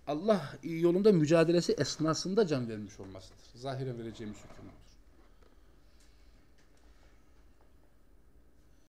Allah yolunda mücadelesi esnasında can vermiş olmasıdır. Zahire vereceğimiz hüküm.